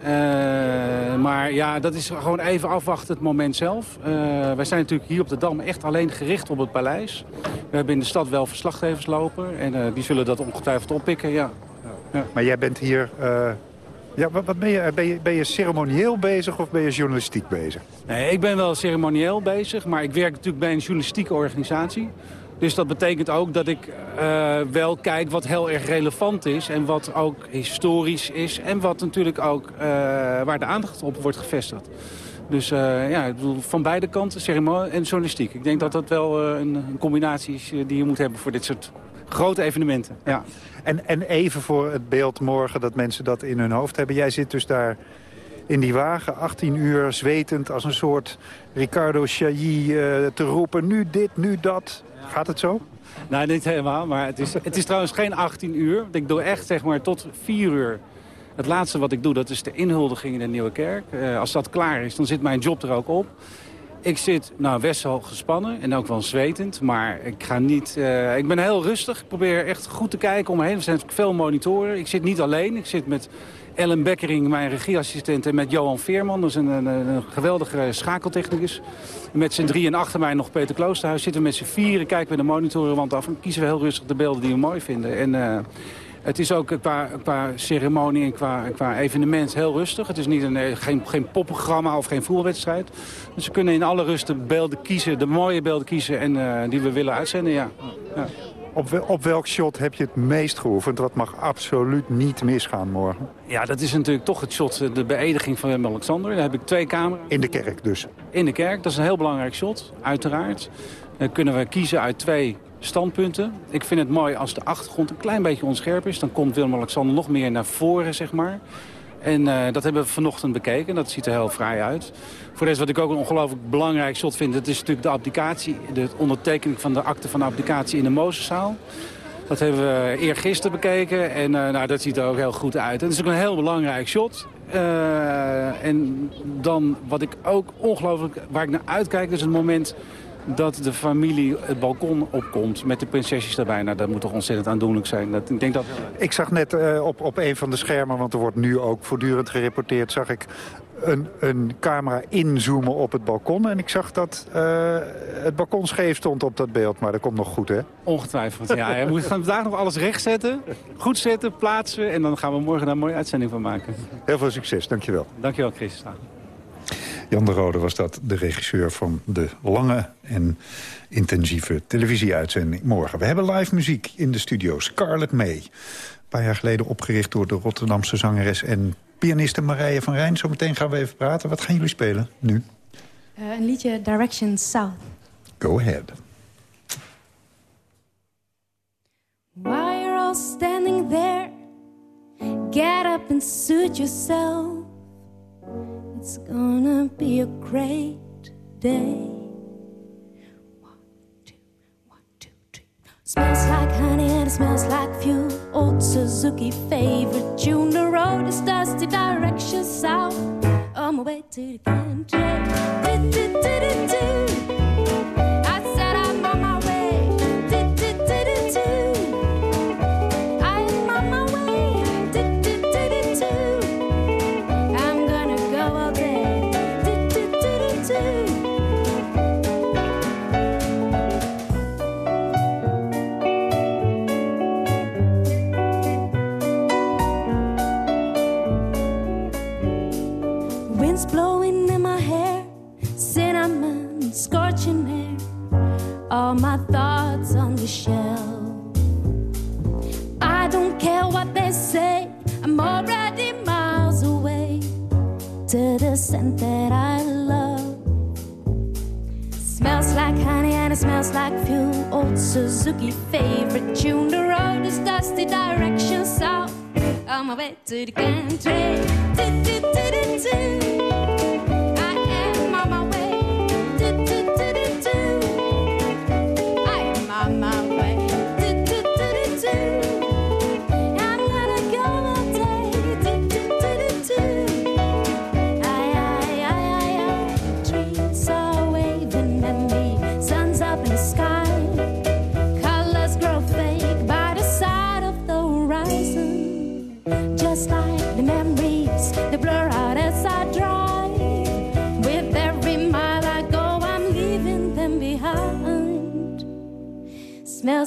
Uh, maar ja, dat is gewoon even afwachten het moment zelf. Wij zijn natuurlijk hier op de Dam echt alleen gericht op het paleis. We hebben in de stad wel verslaggevers lopen en die zullen dat ongetwijfeld oppikken, ja. Ja. Maar jij bent hier... eh, ja, wat, ben, je, ben, je, ben je ceremonieel bezig of ben je journalistiek bezig? Nee, ik ben wel ceremonieel bezig, maar ik werk natuurlijk bij een journalistieke organisatie. Dus dat betekent ook dat ik eh, wel kijk wat heel erg relevant is... en wat ook historisch is en wat natuurlijk ook eh, waar de aandacht op wordt gevestigd. Dus eh, ja, ik bedoel, van beide kanten, ceremonie en journalistiek. Ik denk dat dat wel eh, een, een combinatie is eh, die je moet hebben voor dit soort grote evenementen. Ja. En, en even voor het beeld morgen dat mensen dat in hun hoofd hebben. Jij zit dus daar in die wagen, 18 uur, zwetend als een soort Ricardo Chailly eh, te roepen. Nu dit, nu dat. Gaat het zo? Nee, niet helemaal. Maar het is, het is trouwens geen 18 uur. Ik doe echt zeg maar tot 4 uur. Het laatste wat ik doe, dat is de inhuldiging in de Nieuwe Kerk. Eh, als dat klaar is, dan zit mijn job er ook op. Ik zit nou best wel gespannen en ook wel zwetend. Maar ik ga niet... eh, ik ben heel rustig. Ik probeer echt goed te kijken om me heen. Er zijn veel monitoren. Ik zit niet alleen. Ik zit met Ellen Bekkering, mijn regieassistent... en met Johan Veerman, dat is een, een, geweldige schakeltechnicus. Met z'n drieën achter mij nog Peter Kloosterhuis. Zitten we met z'n vieren, kijken we de monitorenwand af... en kiezen we heel rustig de beelden die we mooi vinden. En... eh, het is ook qua, qua ceremonie en qua, qua evenement heel rustig. Het is niet een, eh, geen, geen popprogramma of geen voetbalwedstrijd. Dus we kunnen in alle rust de beelden kiezen, de mooie beelden kiezen en, eh, die we willen uitzenden. Ja. ja. Op, op welk shot heb je het meest geoefend? Wat mag absoluut niet misgaan morgen? ja, dat is natuurlijk toch het shot, de beëdiging van Willem-Alexander. Daar heb ik twee camera's. In de kerk dus? In de kerk, dat is een heel belangrijk shot, uiteraard. Dan kunnen we kiezen uit twee standpunten. Ik vind het mooi als de achtergrond een klein beetje onscherp is. Dan komt Willem-Alexander nog meer naar voren, zeg maar. En eh, dat hebben we vanochtend bekeken. Dat ziet er heel fraai uit. Voor de rest wat ik ook een ongelooflijk belangrijk shot vind... dat is natuurlijk de abdicatie, de ondertekening van de akte van de abdicatie in de Mozeszaal. Dat hebben we eergisteren bekeken en eh, nou, dat ziet er ook heel goed uit. En het is ook een heel belangrijk shot. Eh, en dan wat ik ook ongelooflijk, waar ik naar uitkijk, is het moment dat de familie het balkon opkomt met de prinsesjes daarbij. Nou, dat moet toch ontzettend aandoenlijk zijn. Dat, ik denk dat... Ik zag net eh, op, op een van de schermen, want er wordt nu ook voortdurend gereporteerd... zag ik een, een camera inzoomen op het balkon. En ik zag dat eh, het balkon scheef stond op dat beeld. Maar dat komt nog goed, hè? Ongetwijfeld, ja. We moeten vandaag nog alles rechtzetten, goed zetten, plaatsen... en dan gaan we morgen daar een mooie uitzending van maken. Heel veel succes, dankjewel. Dankjewel, Chris. Jan de Rode was dat, de regisseur van de lange en intensieve televisieuitzending morgen. We hebben live muziek in de studio. Scarlett May. Een paar jaar geleden opgericht door de Rotterdamse zangeres en pianiste Marije van Rijn. Zometeen gaan we even praten. Wat gaan jullie spelen nu? Eh, een liedje Direction South. Go ahead. You're all standing there, get up and suit yourself. It's gonna be a great day. Smells like honey and it smells like fuel. Old Suzuki favorite tune. The road is dusty, direction south. On my way to the country. To the scent that I love. Smells like honey and it smells like fuel. Old Suzuki favorite tune. The road is dusty, direction south. On my way to the country. Do, do, do,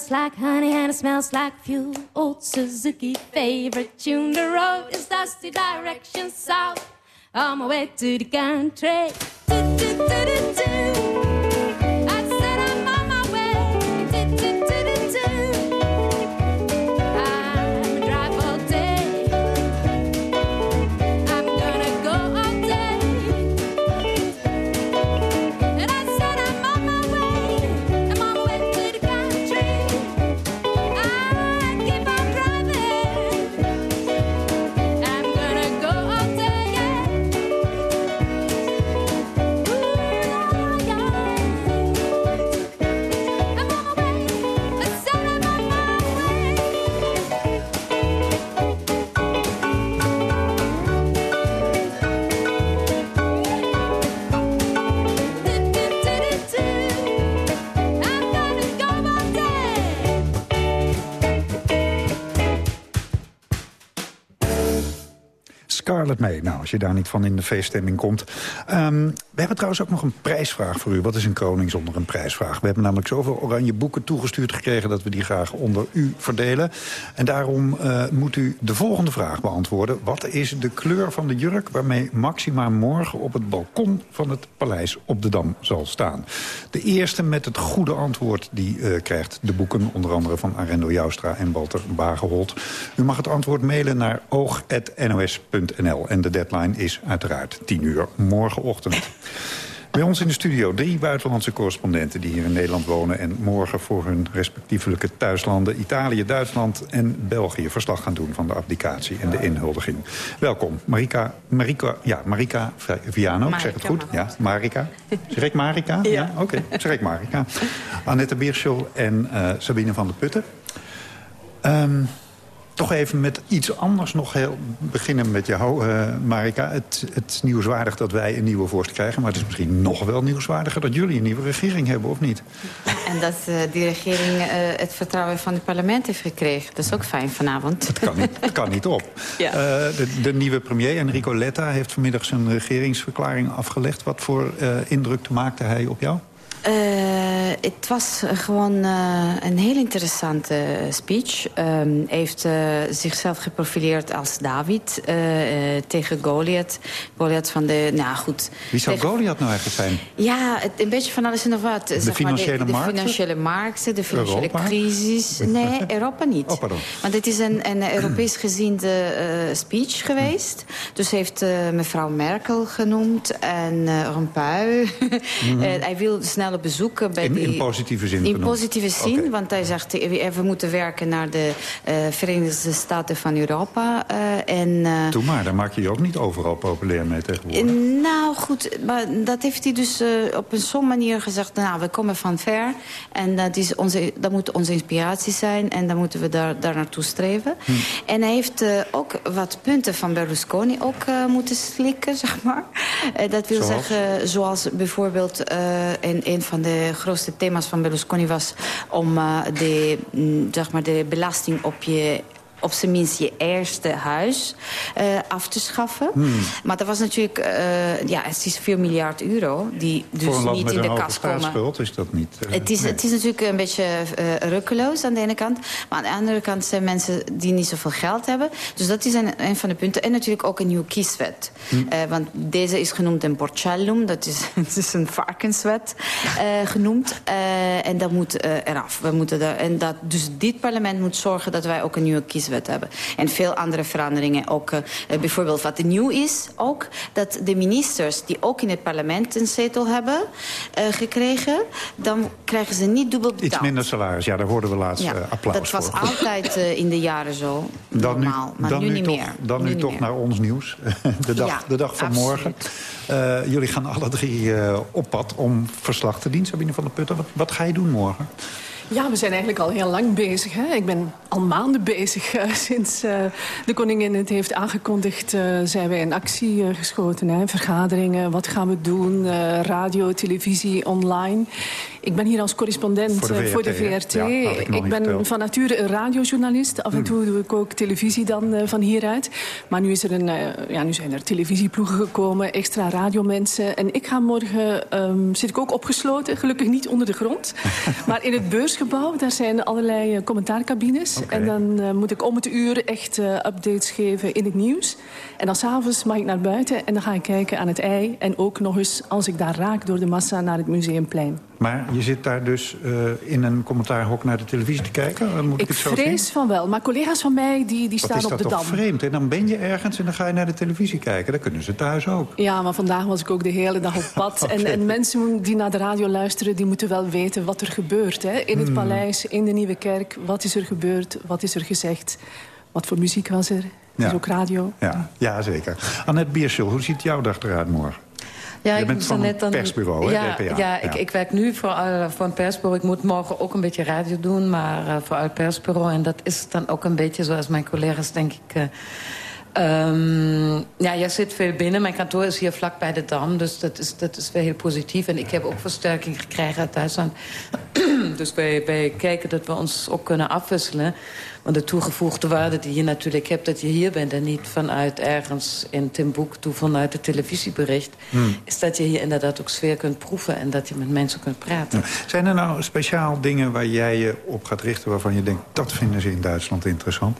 smells like honey and it smells like fuel. Old Suzuki favorite tune. The road is dusty, direction south. On my way to the country. Do, do, do, May. Nou, als je daar niet van in de feeststemming komt. Ehm, we hebben trouwens ook nog een prijsvraag voor u. Wat is een koning zonder een prijsvraag? We hebben namelijk zoveel oranje boeken toegestuurd gekregen... dat we die graag onder u verdelen. En daarom eh, moet u de volgende vraag beantwoorden. Wat is de kleur van de jurk waarmee Maxima morgen... op het balkon van het paleis op de Dam zal staan? De eerste met het goede antwoord die eh, krijgt de boeken... onder andere van Arendo Joustra en Walter Bageholt. U mag het antwoord mailen naar oog.nos.nl. En de deadline is uiteraard 10 uur morgenochtend. Bij ons in de studio drie buitenlandse correspondenten... die hier in Nederland wonen en morgen voor hun respectievelijke thuislanden... Italië, Duitsland en België verslag gaan doen van de abdicatie en de inhuldiging. Welkom, Marika, Marika, ja, Marika Viano, ik zeg het goed? Ja, Marika. Zeg ik Marika? Ja. Oké, zeg ik Marika. Annette Bierschel en eh, Sabine van der Putten. Ehm, toch even met iets anders nog heel beginnen met jou, eh, Marika. Het, het is nieuwswaardig dat wij een nieuwe vorst krijgen... maar het is misschien nog wel nieuwswaardiger dat jullie een nieuwe regering hebben, of niet? En dat eh, die regering eh, het vertrouwen van het parlement heeft gekregen. Dat is ook fijn vanavond. Het kan niet, kan niet op. Ja. De, de nieuwe premier, Enrico Letta, heeft vanmiddag zijn regeringsverklaring afgelegd. Wat voor indruk maakte hij op jou? Eh, het was gewoon eh, een heel interessante speech. Ehm, Hij heeft eh, zichzelf geprofileerd als David eh, eh, tegen Goliath. Goliath van de, nou goed... Wie zou tegen- Goliath nou eigenlijk zijn? Ja, het, een beetje van alles en nog wat. De financiële maar, de, markten? De financiële markten, de financiële Europa? crisis. Nee, Europa niet. Oh, pardon. Want het is een, een Europees geziende eh, speech geweest. Dus hij heeft eh, mevrouw Merkel genoemd en eh Rompuy. Mhm. Eh, hij wil bezoeken bij In, die... in positieve zin In genoemd. positieve zin, want hij zegt eh, we moeten werken naar de eh, Verenigde Staten van Europa. eh, en, eh, Doe maar, daar maak je je ook niet overal populair mee tegenwoordig. eh, Nou goed, maar dat heeft hij dus eh, op een zo'n manier gezegd... nou, we komen van ver en dat, is onze, dat moet onze inspiratie zijn... en dan moeten we daar, daar naartoe streven. Hm. En hij heeft eh, ook wat punten van Berlusconi ook eh, moeten slikken, zeg maar. Eh, dat wil Zoals? zeggen, zoals bijvoorbeeld... eh, een, een van de grootste thema's van Berlusconi was... om eh, de, mm, zeg maar de belasting op je op zijn minst je eerste huis eh, af te schaffen. Hmm. Maar dat was natuurlijk, eh, ja, het is 4 miljard euro die dus niet in een de kas komen. is dat niet... eh, Het is, nee. het is natuurlijk een beetje rukkeloos aan de ene kant. Maar aan de andere kant zijn mensen die niet zoveel geld hebben. Dus dat is een, een van de punten. En natuurlijk ook een nieuwe kieswet. Hm. Eh, want deze is genoemd een porcellum. Dat is, het is een varkenswet genoemd. En dat moet eraf. We moeten daar, en dat, dus dit parlement moet zorgen dat wij ook een nieuwe kieswet hebben. En veel andere veranderingen ook. eh, eh, bijvoorbeeld wat nieuw is ook... dat de ministers die ook in het parlement een zetel hebben eh, gekregen... dan krijgen ze niet dubbel betaald. Iets minder salaris, ja, daar hoorden we laatst Ja, applaus dat was voor. altijd in de jaren zo. Dan nu, normaal, maar dan nu, nu niet toch, meer. Dan nu, Nu toch meer. naar ons nieuws. De dag, Ja, de dag van absoluut. morgen. Jullie gaan alle drie op pad om verslag te dienen. Sabine van der Putten, wat, wat ga je doen morgen? Ja, we zijn eigenlijk al heel lang bezig. Hè? Ik ben al maanden bezig. eh, sinds eh, de koningin het heeft aangekondigd... eh, zijn wij in actie geschoten. Hè? Vergaderingen, wat gaan we doen? radio, televisie, online. Ik ben hier als correspondent Voor de eh, voor de VRT, VRT. Ja, ik ben verteld. van nature een radiojournalist. Af en toe doe ik ook televisie dan van hieruit. Maar nu, is er een, ja, nu zijn er televisieploegen gekomen, extra radiomensen. En ik ga morgen, ehm, zit ik ook opgesloten, gelukkig niet onder de grond. maar in het Daar zijn allerlei uh, commentaarcabines. Okay. En dan uh, moet ik om het uur echt uh, updates geven in het nieuws. En dan s'avonds mag ik naar buiten en dan ga ik kijken aan het ei. En ook nog eens, als ik daar raak, door de massa naar het Museumplein. Maar je zit daar dus uh, in een commentaarhok naar de televisie te kijken? Moet ik, ik het zo vrees van wel. Maar collega's van mij die, die staan is op dat de toch dam. vreemd? En dan ben je ergens en dan ga je naar de televisie kijken. Dan kunnen ze thuis ook. Ja, maar vandaag was ik ook de hele dag op pad. okay. en, en mensen die naar de radio luisteren... die moeten wel weten wat er gebeurt. Hè? In het Hmm. paleis, in de Nieuwe Kerk. Wat is er gebeurd? Wat is er gezegd? Wat voor muziek was er? Ja. Is ook radio. Ja, ja zeker. Annette Bierschul, hoe ziet jouw dag eruit morgen? Ja, je ik bent van net een persbureau, ja, hè, DPA. Ja. Ik, ik werk nu voor, uh, voor een persbureau. Ik moet morgen ook een beetje radio doen, maar uh, voor het persbureau. En dat is dan ook een beetje zoals mijn collega's, denk ik... Um, ja, jij zit veel binnen. Mijn kantoor is hier vlak bij de Dam. Dus dat is, dat is weer heel positief. En ik heb ook versterking gekregen uit Duitsland. dus wij, wij kijken dat we ons ook kunnen afwisselen. Want de toegevoegde waarde die je natuurlijk hebt... dat je hier bent en niet vanuit ergens in Timbuktu... vanuit het televisiebericht... Hmm. is dat je hier inderdaad ook sfeer kunt proeven... en dat je met mensen kunt praten. Ja. Zijn er nou speciaal dingen waar jij je op gaat richten... waarvan je denkt, dat vinden ze in Duitsland interessant?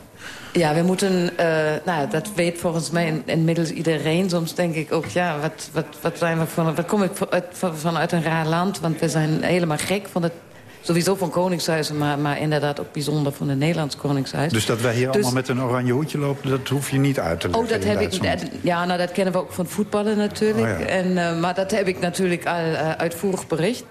Ja, we moeten, uh, nou, dat weet volgens mij in, inmiddels iedereen. Soms denk ik ook, ja, wat, wat, wat zijn we van, wat kom ik vanuit, vanuit een raar land? Want we zijn helemaal gek van het, sowieso van koningshuizen, maar, maar inderdaad ook bijzonder van het Nederlands koningshuis. Dus dat wij hier dus, allemaal met een oranje hoedje lopen, dat hoef je niet uit te leggen Oh, dat heb ik, ja, nou, dat kennen we ook van voetballen natuurlijk. Oh, ja. en, uh, maar dat heb ik natuurlijk al uh, uitvoerig bericht.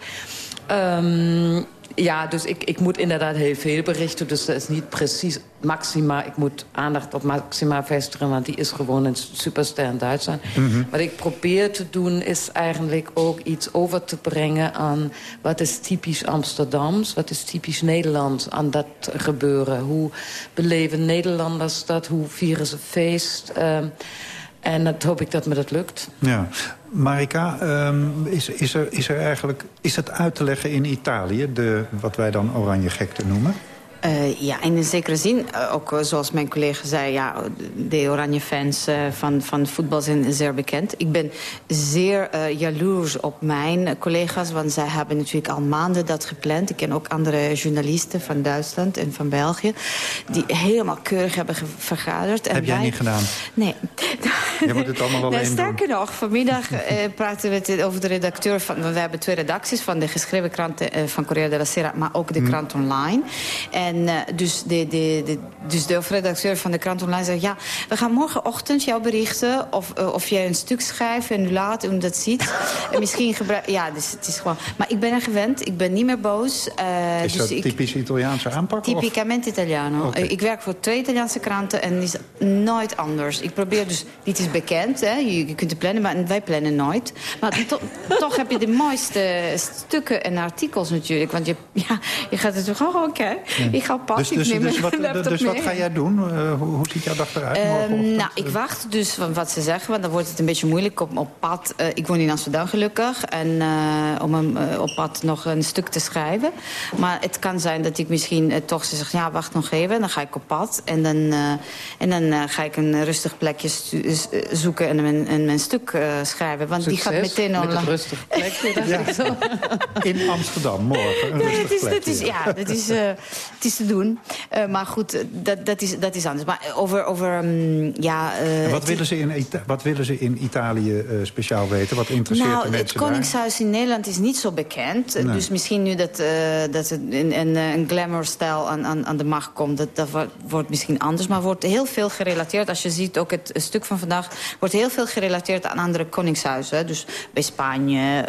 Um, ja, dus ik, ik moet inderdaad heel veel berichten. Dus dat is niet precies Maxima. Ik moet aandacht op Maxima vestigen, want die is gewoon een superster in Duitsland. Mm -hmm. Wat ik probeer te doen is eigenlijk ook iets over te brengen aan... wat is typisch Amsterdams, wat is typisch Nederlands aan dat gebeuren. Hoe beleven Nederlanders dat, hoe vieren ze feest... Uh, en dat hoop ik dat me dat lukt. Ja. Marika, um, is, is, er, is er eigenlijk... Is dat uit te leggen in Italië, de, wat wij dan oranje gekte noemen? Uh, ja, in een zekere zin. Uh, ook uh, zoals mijn collega zei, ja, de oranje fans van, van voetbal zijn zeer bekend. Ik ben zeer jaloers op mijn collega's, want zij hebben natuurlijk al maanden dat gepland. Ik ken ook andere journalisten van Duitsland en van België, die helemaal keurig hebben vergaderd. Heb en jij wij... niet gedaan? Nee. Je moet het allemaal alleen nee, sterker doen. nog, vanmiddag praten we het over de redacteur van... We hebben twee redacties van de geschreven krant van Corriere della Sera, maar ook de Hm. krant online. En uh, dus, de, de, de, dus de redacteur van de krant online zegt... ja, we gaan morgenochtend jou berichten of, uh, of jij een stuk schrijft en u laat en dat ziet. en misschien gebruik... Ja, dus het is gewoon... Maar ik ben er gewend, ik ben niet meer boos. Uh, is dus dat typisch Italiaanse aanpak? Typicamente Italiano. Okay. Ik werk voor twee Italiaanse kranten en het is nooit anders. Ik probeer dus... Dit is bekend, hè? Je, je kunt het plannen, maar wij plannen nooit. Maar to, toch heb je de mooiste stukken en artikels natuurlijk. Want je, ja, je gaat het toch gewoon, ja. Ik ga pad, dus, ik dus, neem dus, wat, laptop dus wat ga jij doen? Uh, hoe, hoe ziet jouw dag eruit uh, Nou, ik wacht dus van wat ze zeggen, want dan wordt het een beetje moeilijk op, op pad. Uh, ik woon in Amsterdam gelukkig, en eh, om een, op pad nog een stuk te schrijven. Maar het kan zijn dat ik misschien toch zeg, ja, wacht nog even, dan ga ik op pad. En dan, eh, en dan ga ik een rustig plekje zoeken en mijn, en mijn stuk schrijven. Want Succes die gaat meteen al... met een rustig plekje, ja. In Amsterdam, morgen. Een dat is, dat is, ja, dat is, uh, het is te doen. Uh, maar goed, dat, dat, is, dat is anders. Maar over... over um, ja, uh, wat, willen ze in wat willen ze in Italië speciaal weten? Wat interesseert nou, de mensen Het Koningshuis daar? in Nederland is niet zo bekend. Nee. Dus misschien nu dat, dat het een, een, een glamour-stijl aan, aan, aan de macht komt... dat, dat wordt misschien anders. Maar wordt heel veel gerelateerd. Als je ziet, ook het stuk van vandaag... wordt heel veel gerelateerd aan andere koningshuizen. Dus bij Spanje,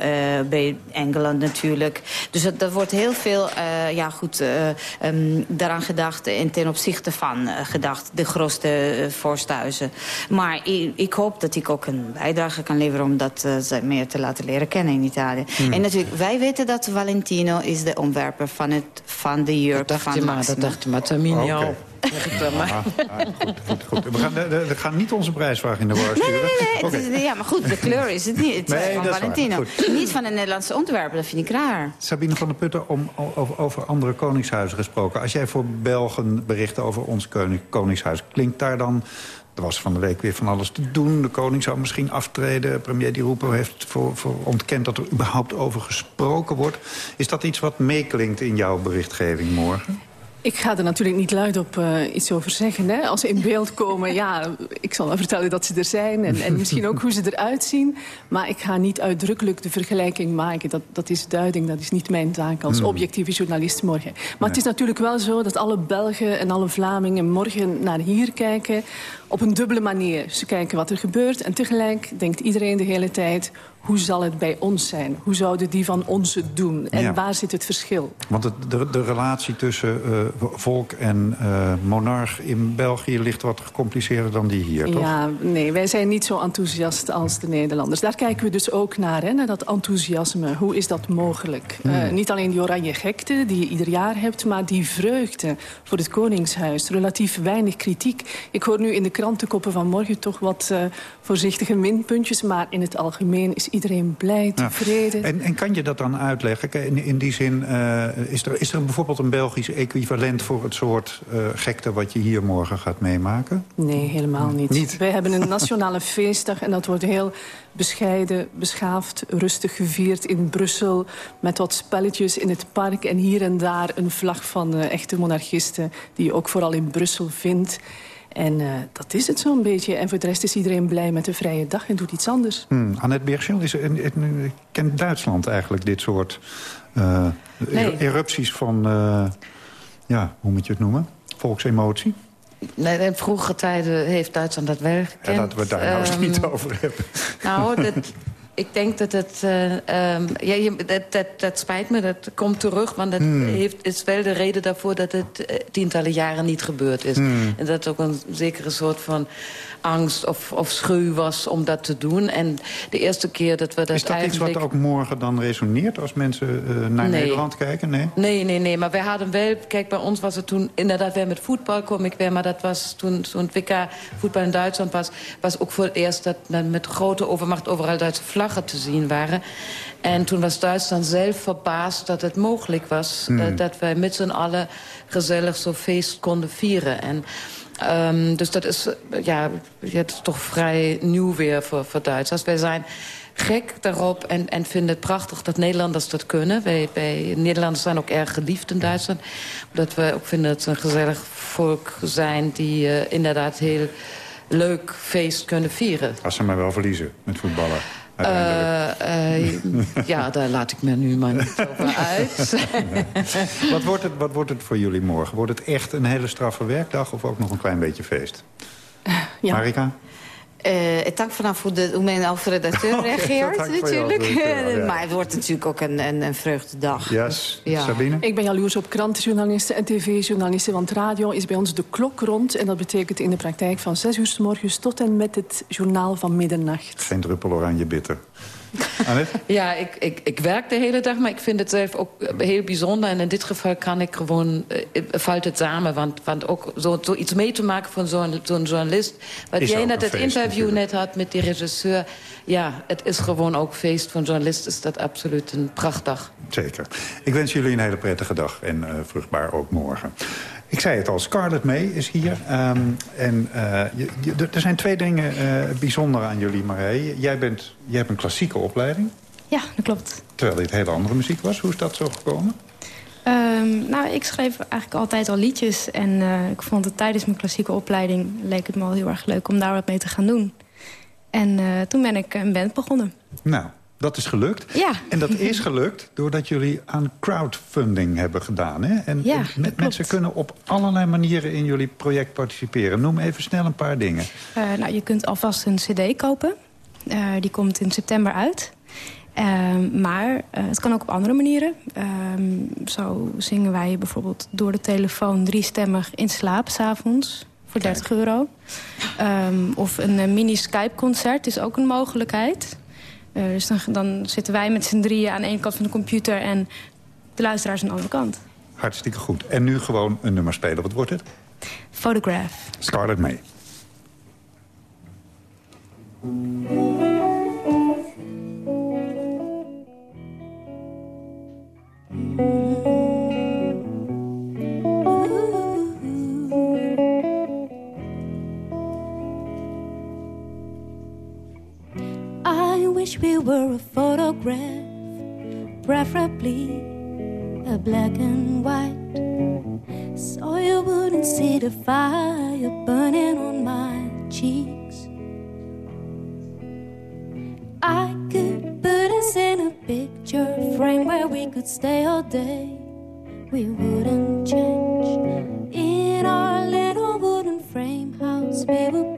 bij Engeland natuurlijk. Dus dat, dat wordt heel veel ja, goed, uh, um, daaraan gedacht en ten opzichte van uh, gedacht. De grootste vorsthuizen. Maar ik, ik, hoop dat ik ook een bijdrage kan leveren om dat meer te laten leren kennen in Italië. Hmm. En natuurlijk, wij weten dat Valentino is de ontwerper van, het, van de jurk dat dacht van je maar, dat dacht al. Ik dan maar. Ah, ah, goed, goed, goed. We gaan, we we gaan niet onze prijsvraag in de war sturen. Nee, nee, nee. Het is- ja, maar goed, de kleur is het niet. Het Nee, van dat is waar. Valentino. Niet van een Nederlandse ontwerper, dat vind ik raar. Sabine van der Putten, om, over, over andere koningshuizen gesproken. Als jij voor Belgen bericht over ons koning, koningshuis... klinkt daar dan... Er was van de week weer van alles te doen. De koning zou misschien aftreden. Premier Di Rupo heeft voor, voor ontkend dat er überhaupt over gesproken wordt. Is dat iets wat meeklinkt in jouw berichtgeving morgen? Ik ga er natuurlijk niet luid op eh, iets over zeggen. Hè. Als ze in beeld komen, ja, ik zal wel vertellen dat ze er zijn... En, en misschien ook hoe ze eruit zien. Maar ik ga niet uitdrukkelijk de vergelijking maken. Dat, dat is duiding, dat is niet mijn taak als Hmm. objectieve journalist morgen. Maar het is natuurlijk wel zo dat alle Belgen en alle Vlamingen... morgen naar hier kijken op een dubbele manier. Ze kijken wat er gebeurt en tegelijk denkt iedereen de hele tijd... hoe zal het bij ons zijn? Hoe zouden die van ons het doen? En Ja. waar zit het verschil? Want het, de, de relatie tussen eh, volk en eh, monarch in België... ligt wat gecompliceerder dan die hier, toch? Ja, nee, wij zijn niet zo enthousiast als de Nederlanders. Daar kijken we dus ook naar, hè, naar dat enthousiasme. Hoe is dat mogelijk? Hmm. Eh, niet alleen die oranje gekte die je ieder jaar hebt... maar die vreugde voor het Koningshuis. Relatief weinig kritiek. Ik hoor nu in de krantenkoppen van morgen toch wat voorzichtige minpuntjes... maar in het algemeen is iedereen blij, Ja. tevreden. En, en kan je dat dan uitleggen? In, in die zin, eh, is, er, is er bijvoorbeeld een Belgisch equivalent... voor het soort eh, gekte wat je hier morgen gaat meemaken? Nee, helemaal niet. Niet? Wij hebben een nationale feestdag en dat wordt heel bescheiden, beschaafd, rustig gevierd in Brussel. Met wat spelletjes in het park en hier en daar een vlag van eh, echte monarchisten... die je ook vooral in Brussel vindt. En eh, dat is het zo'n beetje. En voor de rest is iedereen blij met de vrije dag en doet iets anders. Hmm, Annette Bergschel, is in- in- kent Duitsland eigenlijk dit soort eh, Nee. erupties van... eh, ja, hoe moet je het noemen? Volksemotie? Nee, in vroege tijden heeft Duitsland dat wel gekend. Ja, laten we het daar nou eens Ehm, niet over hebben. Nou, dat, ik denk dat het... ehm, ja, je, dat, dat, dat spijt me, dat komt terug. Want dat Hmm. heeft, is wel de reden daarvoor dat het eh, tientallen jaren niet gebeurd is. Hmm. En dat ook een zekere soort van angst of, of schuw was om dat te doen. En de eerste keer dat we dat Is dat iets eigenlijk... wat ook morgen dan resoneert als mensen eh, naar Nee. Nederland kijken? Nee? Nee, nee, nee. Maar wij hadden wel... Kijk, bij ons was het toen inderdaad weer met voetbal kom ik weer. Maar dat was toen zo'n WK voetbal in Duitsland was... was ook voor het eerst dat met grote overmacht overal Duitse vlaggen te zien waren. En toen was Duitsland zelf verbaasd dat het mogelijk was... Hmm. eh, dat wij met z'n allen gezellig zo'n feest konden vieren. En... ehm, dus dat is, ja, het is toch vrij nieuw weer voor, voor Duitsers. Wij zijn gek daarop en, en vinden het prachtig dat Nederlanders dat kunnen. Wij, wij Nederlanders zijn ook erg geliefd in Duitsland. Omdat we ook vinden dat ze een gezellig volk zijn... die eh, inderdaad heel leuk feest kunnen vieren. Als ze maar wel verliezen met voetballen. Eh, eh, ja, daar laat ik me nu maar niet over uit. wat, wordt het, wat wordt het voor jullie morgen? Wordt het echt een hele straffe werkdag of ook nog een klein beetje feest? Ja. Marika? Eh, het hangt vanaf hoe, de, hoe mijn hoofdredacteur reageert, jou natuurlijk. ja. maar het wordt natuurlijk ook een, een, een vreugdedag. Yes. Ja. Sabine? Ik ben jaloers op krantenjournalisten en tv-journalisten... want radio is bij ons de klok rond. En dat betekent in de praktijk van 6 uur s morgens... tot en met het journaal van middernacht. Geen druppel oranje bitter. Annette? Ja, ik, ik, ik werk de hele dag, maar ik vind het zelf ook eh, heel bijzonder. En in dit geval kan ik gewoon, eh, valt het samen. Want, want ook zo, zo iets mee te maken van zo'n zo'n journalist. Wat Is jij ook net het feest, interview net had met die regisseur. Ja, het is gewoon ook feest. Een journalist is dat absoluut een prachtdag. Zeker. Ik wens jullie een hele prettige dag en eh, vruchtbaar ook morgen. Ik zei het al, Scarlett May is hier. Ehm, en eh, je- je- er zijn twee dingen eh, bijzonder aan jullie, Marije. Jij, bent, jij hebt een klassieke opleiding, Ja, dat klopt. terwijl dit hele andere muziek was. Hoe is dat zo gekomen? Ehm, nou, ik schreef eigenlijk altijd al liedjes. En eh, ik vond het tijdens mijn klassieke opleiding... leek het me al heel erg leuk om daar wat mee te gaan doen. En toen ben ik een band begonnen. Nou, dat is gelukt. Ja. En dat is gelukt doordat jullie aan crowdfunding hebben gedaan. Hè? En, Ja, met, mensen kunnen op allerlei manieren in jullie project participeren. Noem even snel een paar dingen. Eh, nou, je kunt alvast een cd kopen. Eh, die komt in september uit. Ehm, maar eh, het kan ook op andere manieren. Ehm, zo zingen wij bijvoorbeeld door de telefoon driestemmig in slaap s'avonds voor 30 euro. Ehm, of een eh, mini Skype-concert is ook een mogelijkheid. Eh, dus dan, dan zitten wij met z'n drieën aan ene kant van de computer... en de luisteraars aan de andere kant. Hartstikke goed. En nu gewoon een nummer spelen. Wat wordt het? Photograph. Scarlett May. I wish we were a photograph, preferably a black and white. So you wouldn't see the fire burning on my cheeks. I could put us in a picture frame where we could stay all day. We wouldn't change. In our little wooden frame house, we would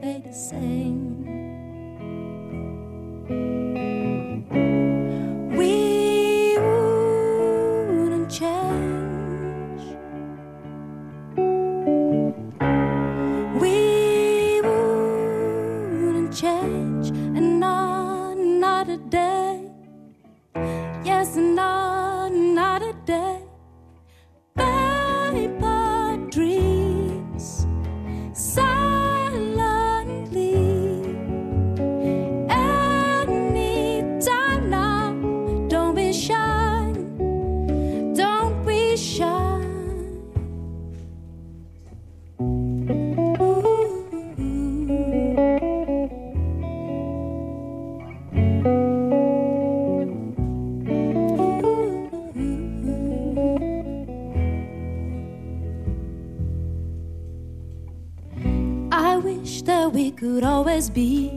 could always be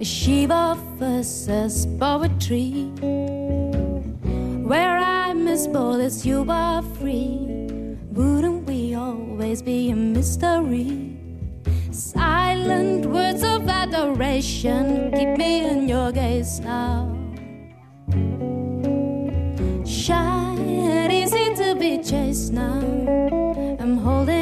a Shiva versus poetry. Where I'm as bold as you are free. Wouldn't we always be a mystery? Silent words of adoration keep me in your gaze now. Shine, easy to be chased now. I'm holding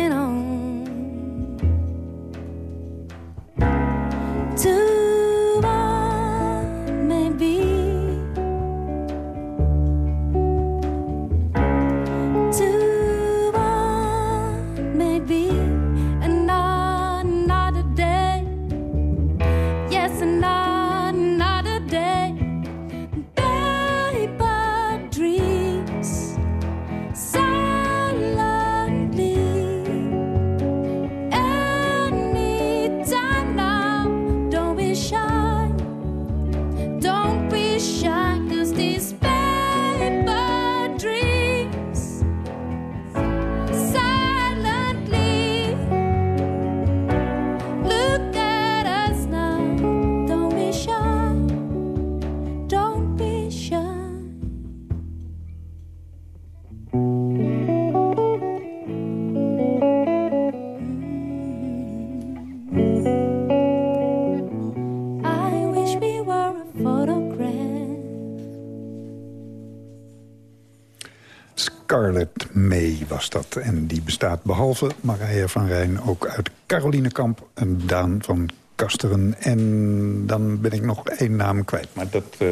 dat. En die bestaat behalve Marije van Rijn ook uit Caroline Kamp en Daan van Kasteren. En dan ben ik nog één naam kwijt. Maar dat... eh,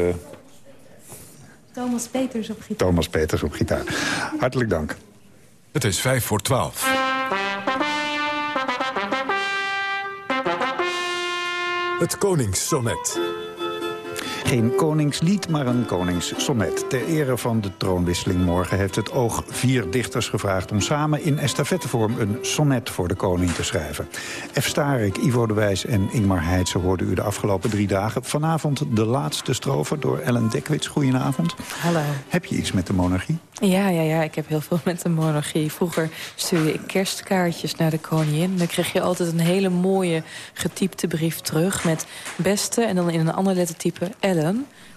Thomas Peters op gitaar. Thomas Peters op gitaar. Hartelijk dank. Het is vijf voor twaalf. Het Koningssonnet. Geen koningslied, maar een koningssonnet. Ter ere van de troonwisseling morgen heeft het oog vier dichters gevraagd... om samen in estafettevorm een sonnet voor de koning te schrijven. F. Starik, Ivo de Wijs en Ingmar Heitse hoorden u de afgelopen drie dagen. Vanavond de laatste strofe door Ellen Dekwits. Goedenavond. Hallo. Heb je iets met de monarchie? Ja, ja, ja, ik heb heel veel met de monarchie. Vroeger stuurde ik kerstkaartjes naar de koningin. Dan kreeg je altijd een hele mooie getypte brief terug... met beste en dan in een ander lettertype Ellen...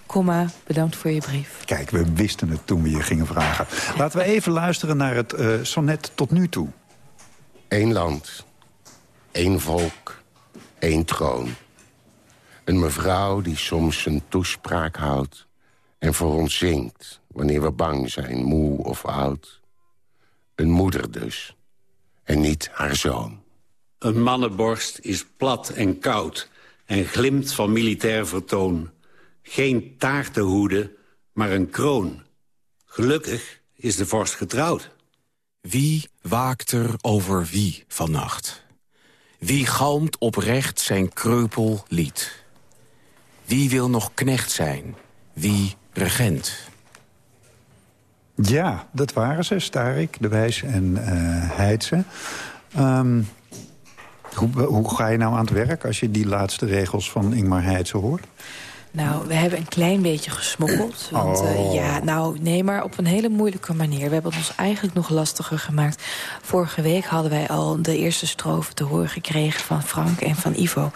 Komma, bedankt voor je brief. Kijk, we wisten het toen we je gingen vragen. Laten we even luisteren naar het eh, sonnet tot nu toe. Eén land, één volk, één troon. Een mevrouw die soms een toespraak houdt... en voor ons zingt wanneer we bang zijn, moe of oud. Een moeder dus, en niet haar zoon. Een mannenborst is plat en koud en glimt van militair vertoon. Geen taartenhoede, maar een kroon. Gelukkig is de vorst getrouwd. Wie waakt er over wie vannacht? Wie galmt oprecht zijn kreupel lied? Wie wil nog knecht zijn? Wie regent? Ja, dat waren ze, Starik, De Wijs en uh, Heidse. Um, hoe, hoe, ga je nou aan het werk als je die laatste regels van Ingmar Heidse hoort? Nou, we hebben een klein beetje gesmokkeld. Want uh, Oh. ja, nou, nee, maar op een hele moeilijke manier. We hebben het ons eigenlijk nog lastiger gemaakt. Vorige week hadden wij al de eerste strofe te horen gekregen... van Frank en van Ivo.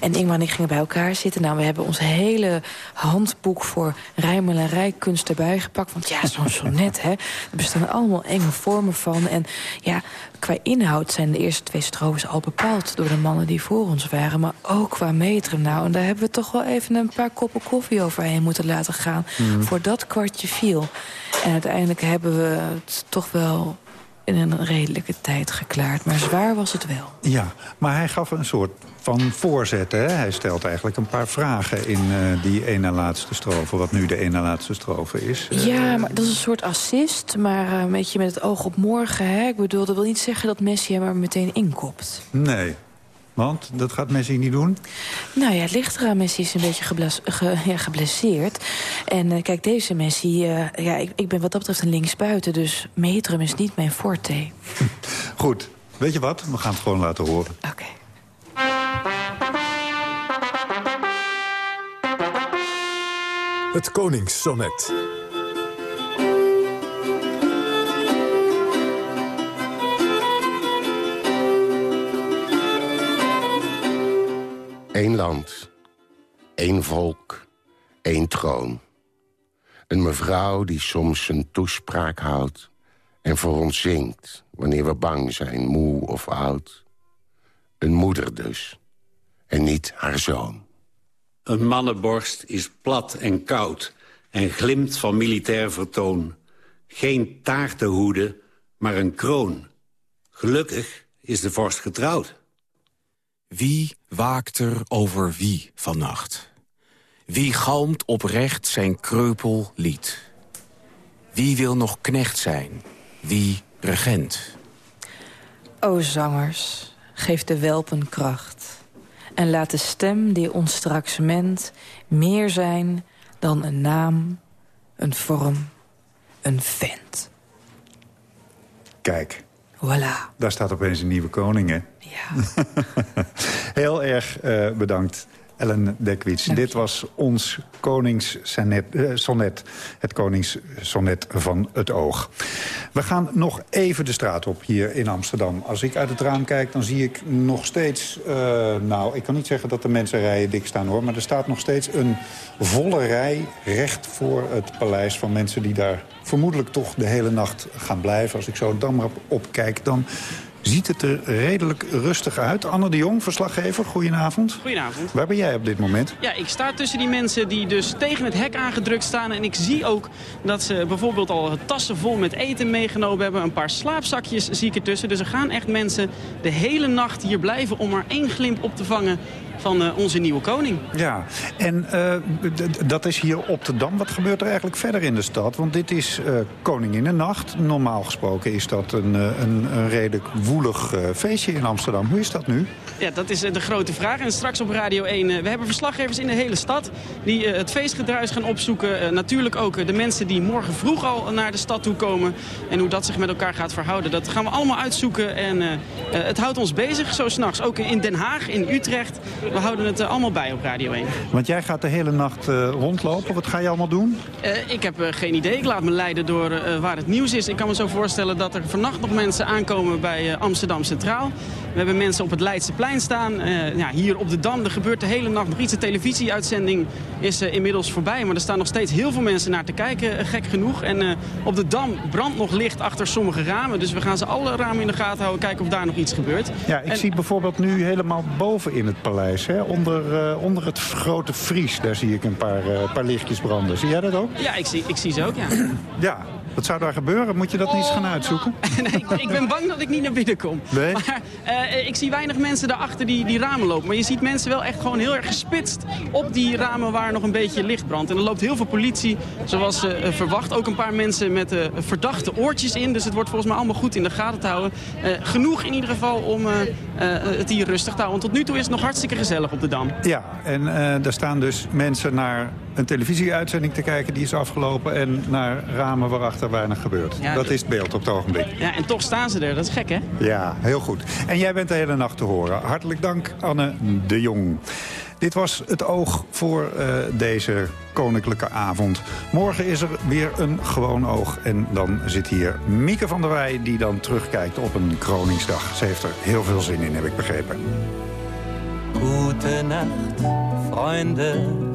En Ingmar en ik gingen bij elkaar zitten. Nou, we hebben ons hele handboek voor rijmelarij-kunst erbij gepakt. Want ja, zo'n sonnet, hè. Er bestaan allemaal enge vormen van. En ja, qua inhoud zijn de eerste twee strofes al bepaald... door de mannen die voor ons waren. Maar ook qua metrum. Nou, en daar hebben we toch wel even een paar koppen koffie overheen moeten laten gaan... Mhm. voor dat kwartje viel. En uiteindelijk hebben we het toch wel in een redelijke tijd geklaard. Maar zwaar was het wel. Ja, maar hij gaf een soort van voorzet. Hè? Hij stelt eigenlijk een paar vragen in eh, die ene laatste strofe... wat nu de ene laatste strofe is. Eh, Ja, maar dat is een soort assist, maar eh, een beetje met het oog op morgen. Hè? Ik bedoel, dat wil niet zeggen dat Messi hem er meteen inkopt. Nee, want dat gaat Messi niet doen? Nou ja, het ligt eraan. Messi is een beetje geblas- ge- ja, geblesseerd. En eh, kijk, deze Messi... eh, ja, ik, ik ben wat dat betreft een linksbuiten, dus metrum is niet mijn forte. Goed, weet je wat? We gaan het gewoon laten horen. Oké. Het Koningssonnet. Eén land, één volk, één troon. Een mevrouw die soms een toespraak houdt... en voor ons zingt, wanneer we bang zijn, moe of oud. Een moeder dus, en niet haar zoon. Een mannenborst is plat en koud en glimt van militair vertoon. Geen taartenhoede, maar een kroon. Gelukkig is de vorst getrouwd. Wie waakt er over wie vannacht? Wie galmt oprecht zijn kreupel lied? Wie wil nog knecht zijn? Wie regent? O zangers, geef de welpen kracht. En laat de stem die ons straks ment... meer zijn dan een naam, een vorm, een vent. Kijk, Voilà. daar staat opeens een nieuwe koning, hè? Ja. Heel erg eh, bedankt, Ellen Dekwits. Dit was ons koningssonnet, eh, sonnet, het koningssonnet van het oog. We gaan nog even de straat op hier in Amsterdam. Als ik uit het raam kijk, dan zie ik nog steeds... eh, nou, ik kan niet zeggen dat de mensen rijen dik staan, hoor... maar er staat nog steeds een volle rij recht voor het paleis... van mensen die daar vermoedelijk toch de hele nacht gaan blijven. Als ik zo dan maar op, op kijk, dan ziet het er redelijk rustig uit. Anne de Jong, verslaggever, goedenavond. Goedenavond. Waar ben jij op dit moment? Ja, ik sta tussen die mensen die dus tegen het hek aangedrukt staan. En ik zie ook dat ze bijvoorbeeld al tassen vol met eten meegenomen hebben. Een paar slaapzakjes zie ik ertussen. Dus er gaan echt mensen de hele nacht hier blijven om maar één glimp op te vangen van eh, onze nieuwe koning. Ja, en eh, dat is hier op de Dam. Wat gebeurt er eigenlijk verder in de stad? Want dit is uh, Koninginnennacht. Normaal gesproken is dat een, eh, een, een redelijk woelig eh, feestje in Amsterdam. Hoe is dat nu? Ja, dat is eh, de grote vraag. En straks op Radio 1, eh, we hebben verslaggevers in de hele stad... die eh, het feestgedruis gaan opzoeken. Eh, natuurlijk ook eh, de mensen die morgen vroeg al naar de stad toe komen. En hoe dat zich met elkaar gaat verhouden. Dat gaan we allemaal uitzoeken. En eh, eh, het houdt ons bezig, zo s'nachts. Ook in Den Haag, in Utrecht. We houden het eh, allemaal bij op Radio 1. Want jij gaat de hele nacht eh, rondlopen. Wat ga je allemaal doen? Eh, ik heb geen idee. Ik laat me leiden door waar het nieuws is. Ik kan me zo voorstellen dat er vannacht nog mensen aankomen bij Amsterdam Centraal. We hebben mensen op het Leidseplein staan. Ja, hier op de Dam. Er gebeurt de hele nacht nog iets. De televisieuitzending is inmiddels voorbij. Maar er staan nog steeds heel veel mensen naar te kijken. gek genoeg. En op de Dam brandt nog licht achter sommige ramen. Dus we gaan ze alle ramen in de gaten houden. Kijken of daar nog iets gebeurt. Ja, ik En- zie bijvoorbeeld nu helemaal boven in het paleis. Hè? Onder, eh, onder het grote vries, daar zie ik een paar, eh, paar lichtjes branden. Zie jij dat ook? Ja, ik zie, ik zie ze ook, ja. Ja, Wat zou daar gebeuren? Moet je dat niet eens gaan uitzoeken? nee, ik, ben bang dat ik niet naar binnen kom. Nee? Maar eh, ik zie weinig mensen daarachter die, die ramen lopen. Maar je ziet mensen wel echt gewoon heel erg gespitst op die ramen waar nog een beetje licht brandt. En er loopt heel veel politie, zoals eh, verwacht. Ook een paar mensen met eh, verdachte oortjes in. Dus het wordt volgens mij allemaal goed in de gaten te houden. Eh, genoeg in ieder geval om eh, eh, het hier rustig te houden. Want tot nu toe is het nog hartstikke gezellig op de Dam. Ja, en eh er staan dus mensen naar een televisieuitzending te kijken... die is afgelopen en naar ramen waarachter weinig gebeurt. Ja, dat is het beeld op het ogenblik. Ja, en toch staan ze er. Dat is gek, hè? Ja, heel goed. En jij bent de hele nacht te horen. Hartelijk dank, Anne de Jong. Dit was het oog voor eh, deze koninklijke avond. Morgen is er weer een gewoon oog. En dan zit hier Mieke van der Wij... die dan terugkijkt op een Kroningsdag. Ze heeft er heel veel zin in, heb ik begrepen. Gute Nacht, Freunde.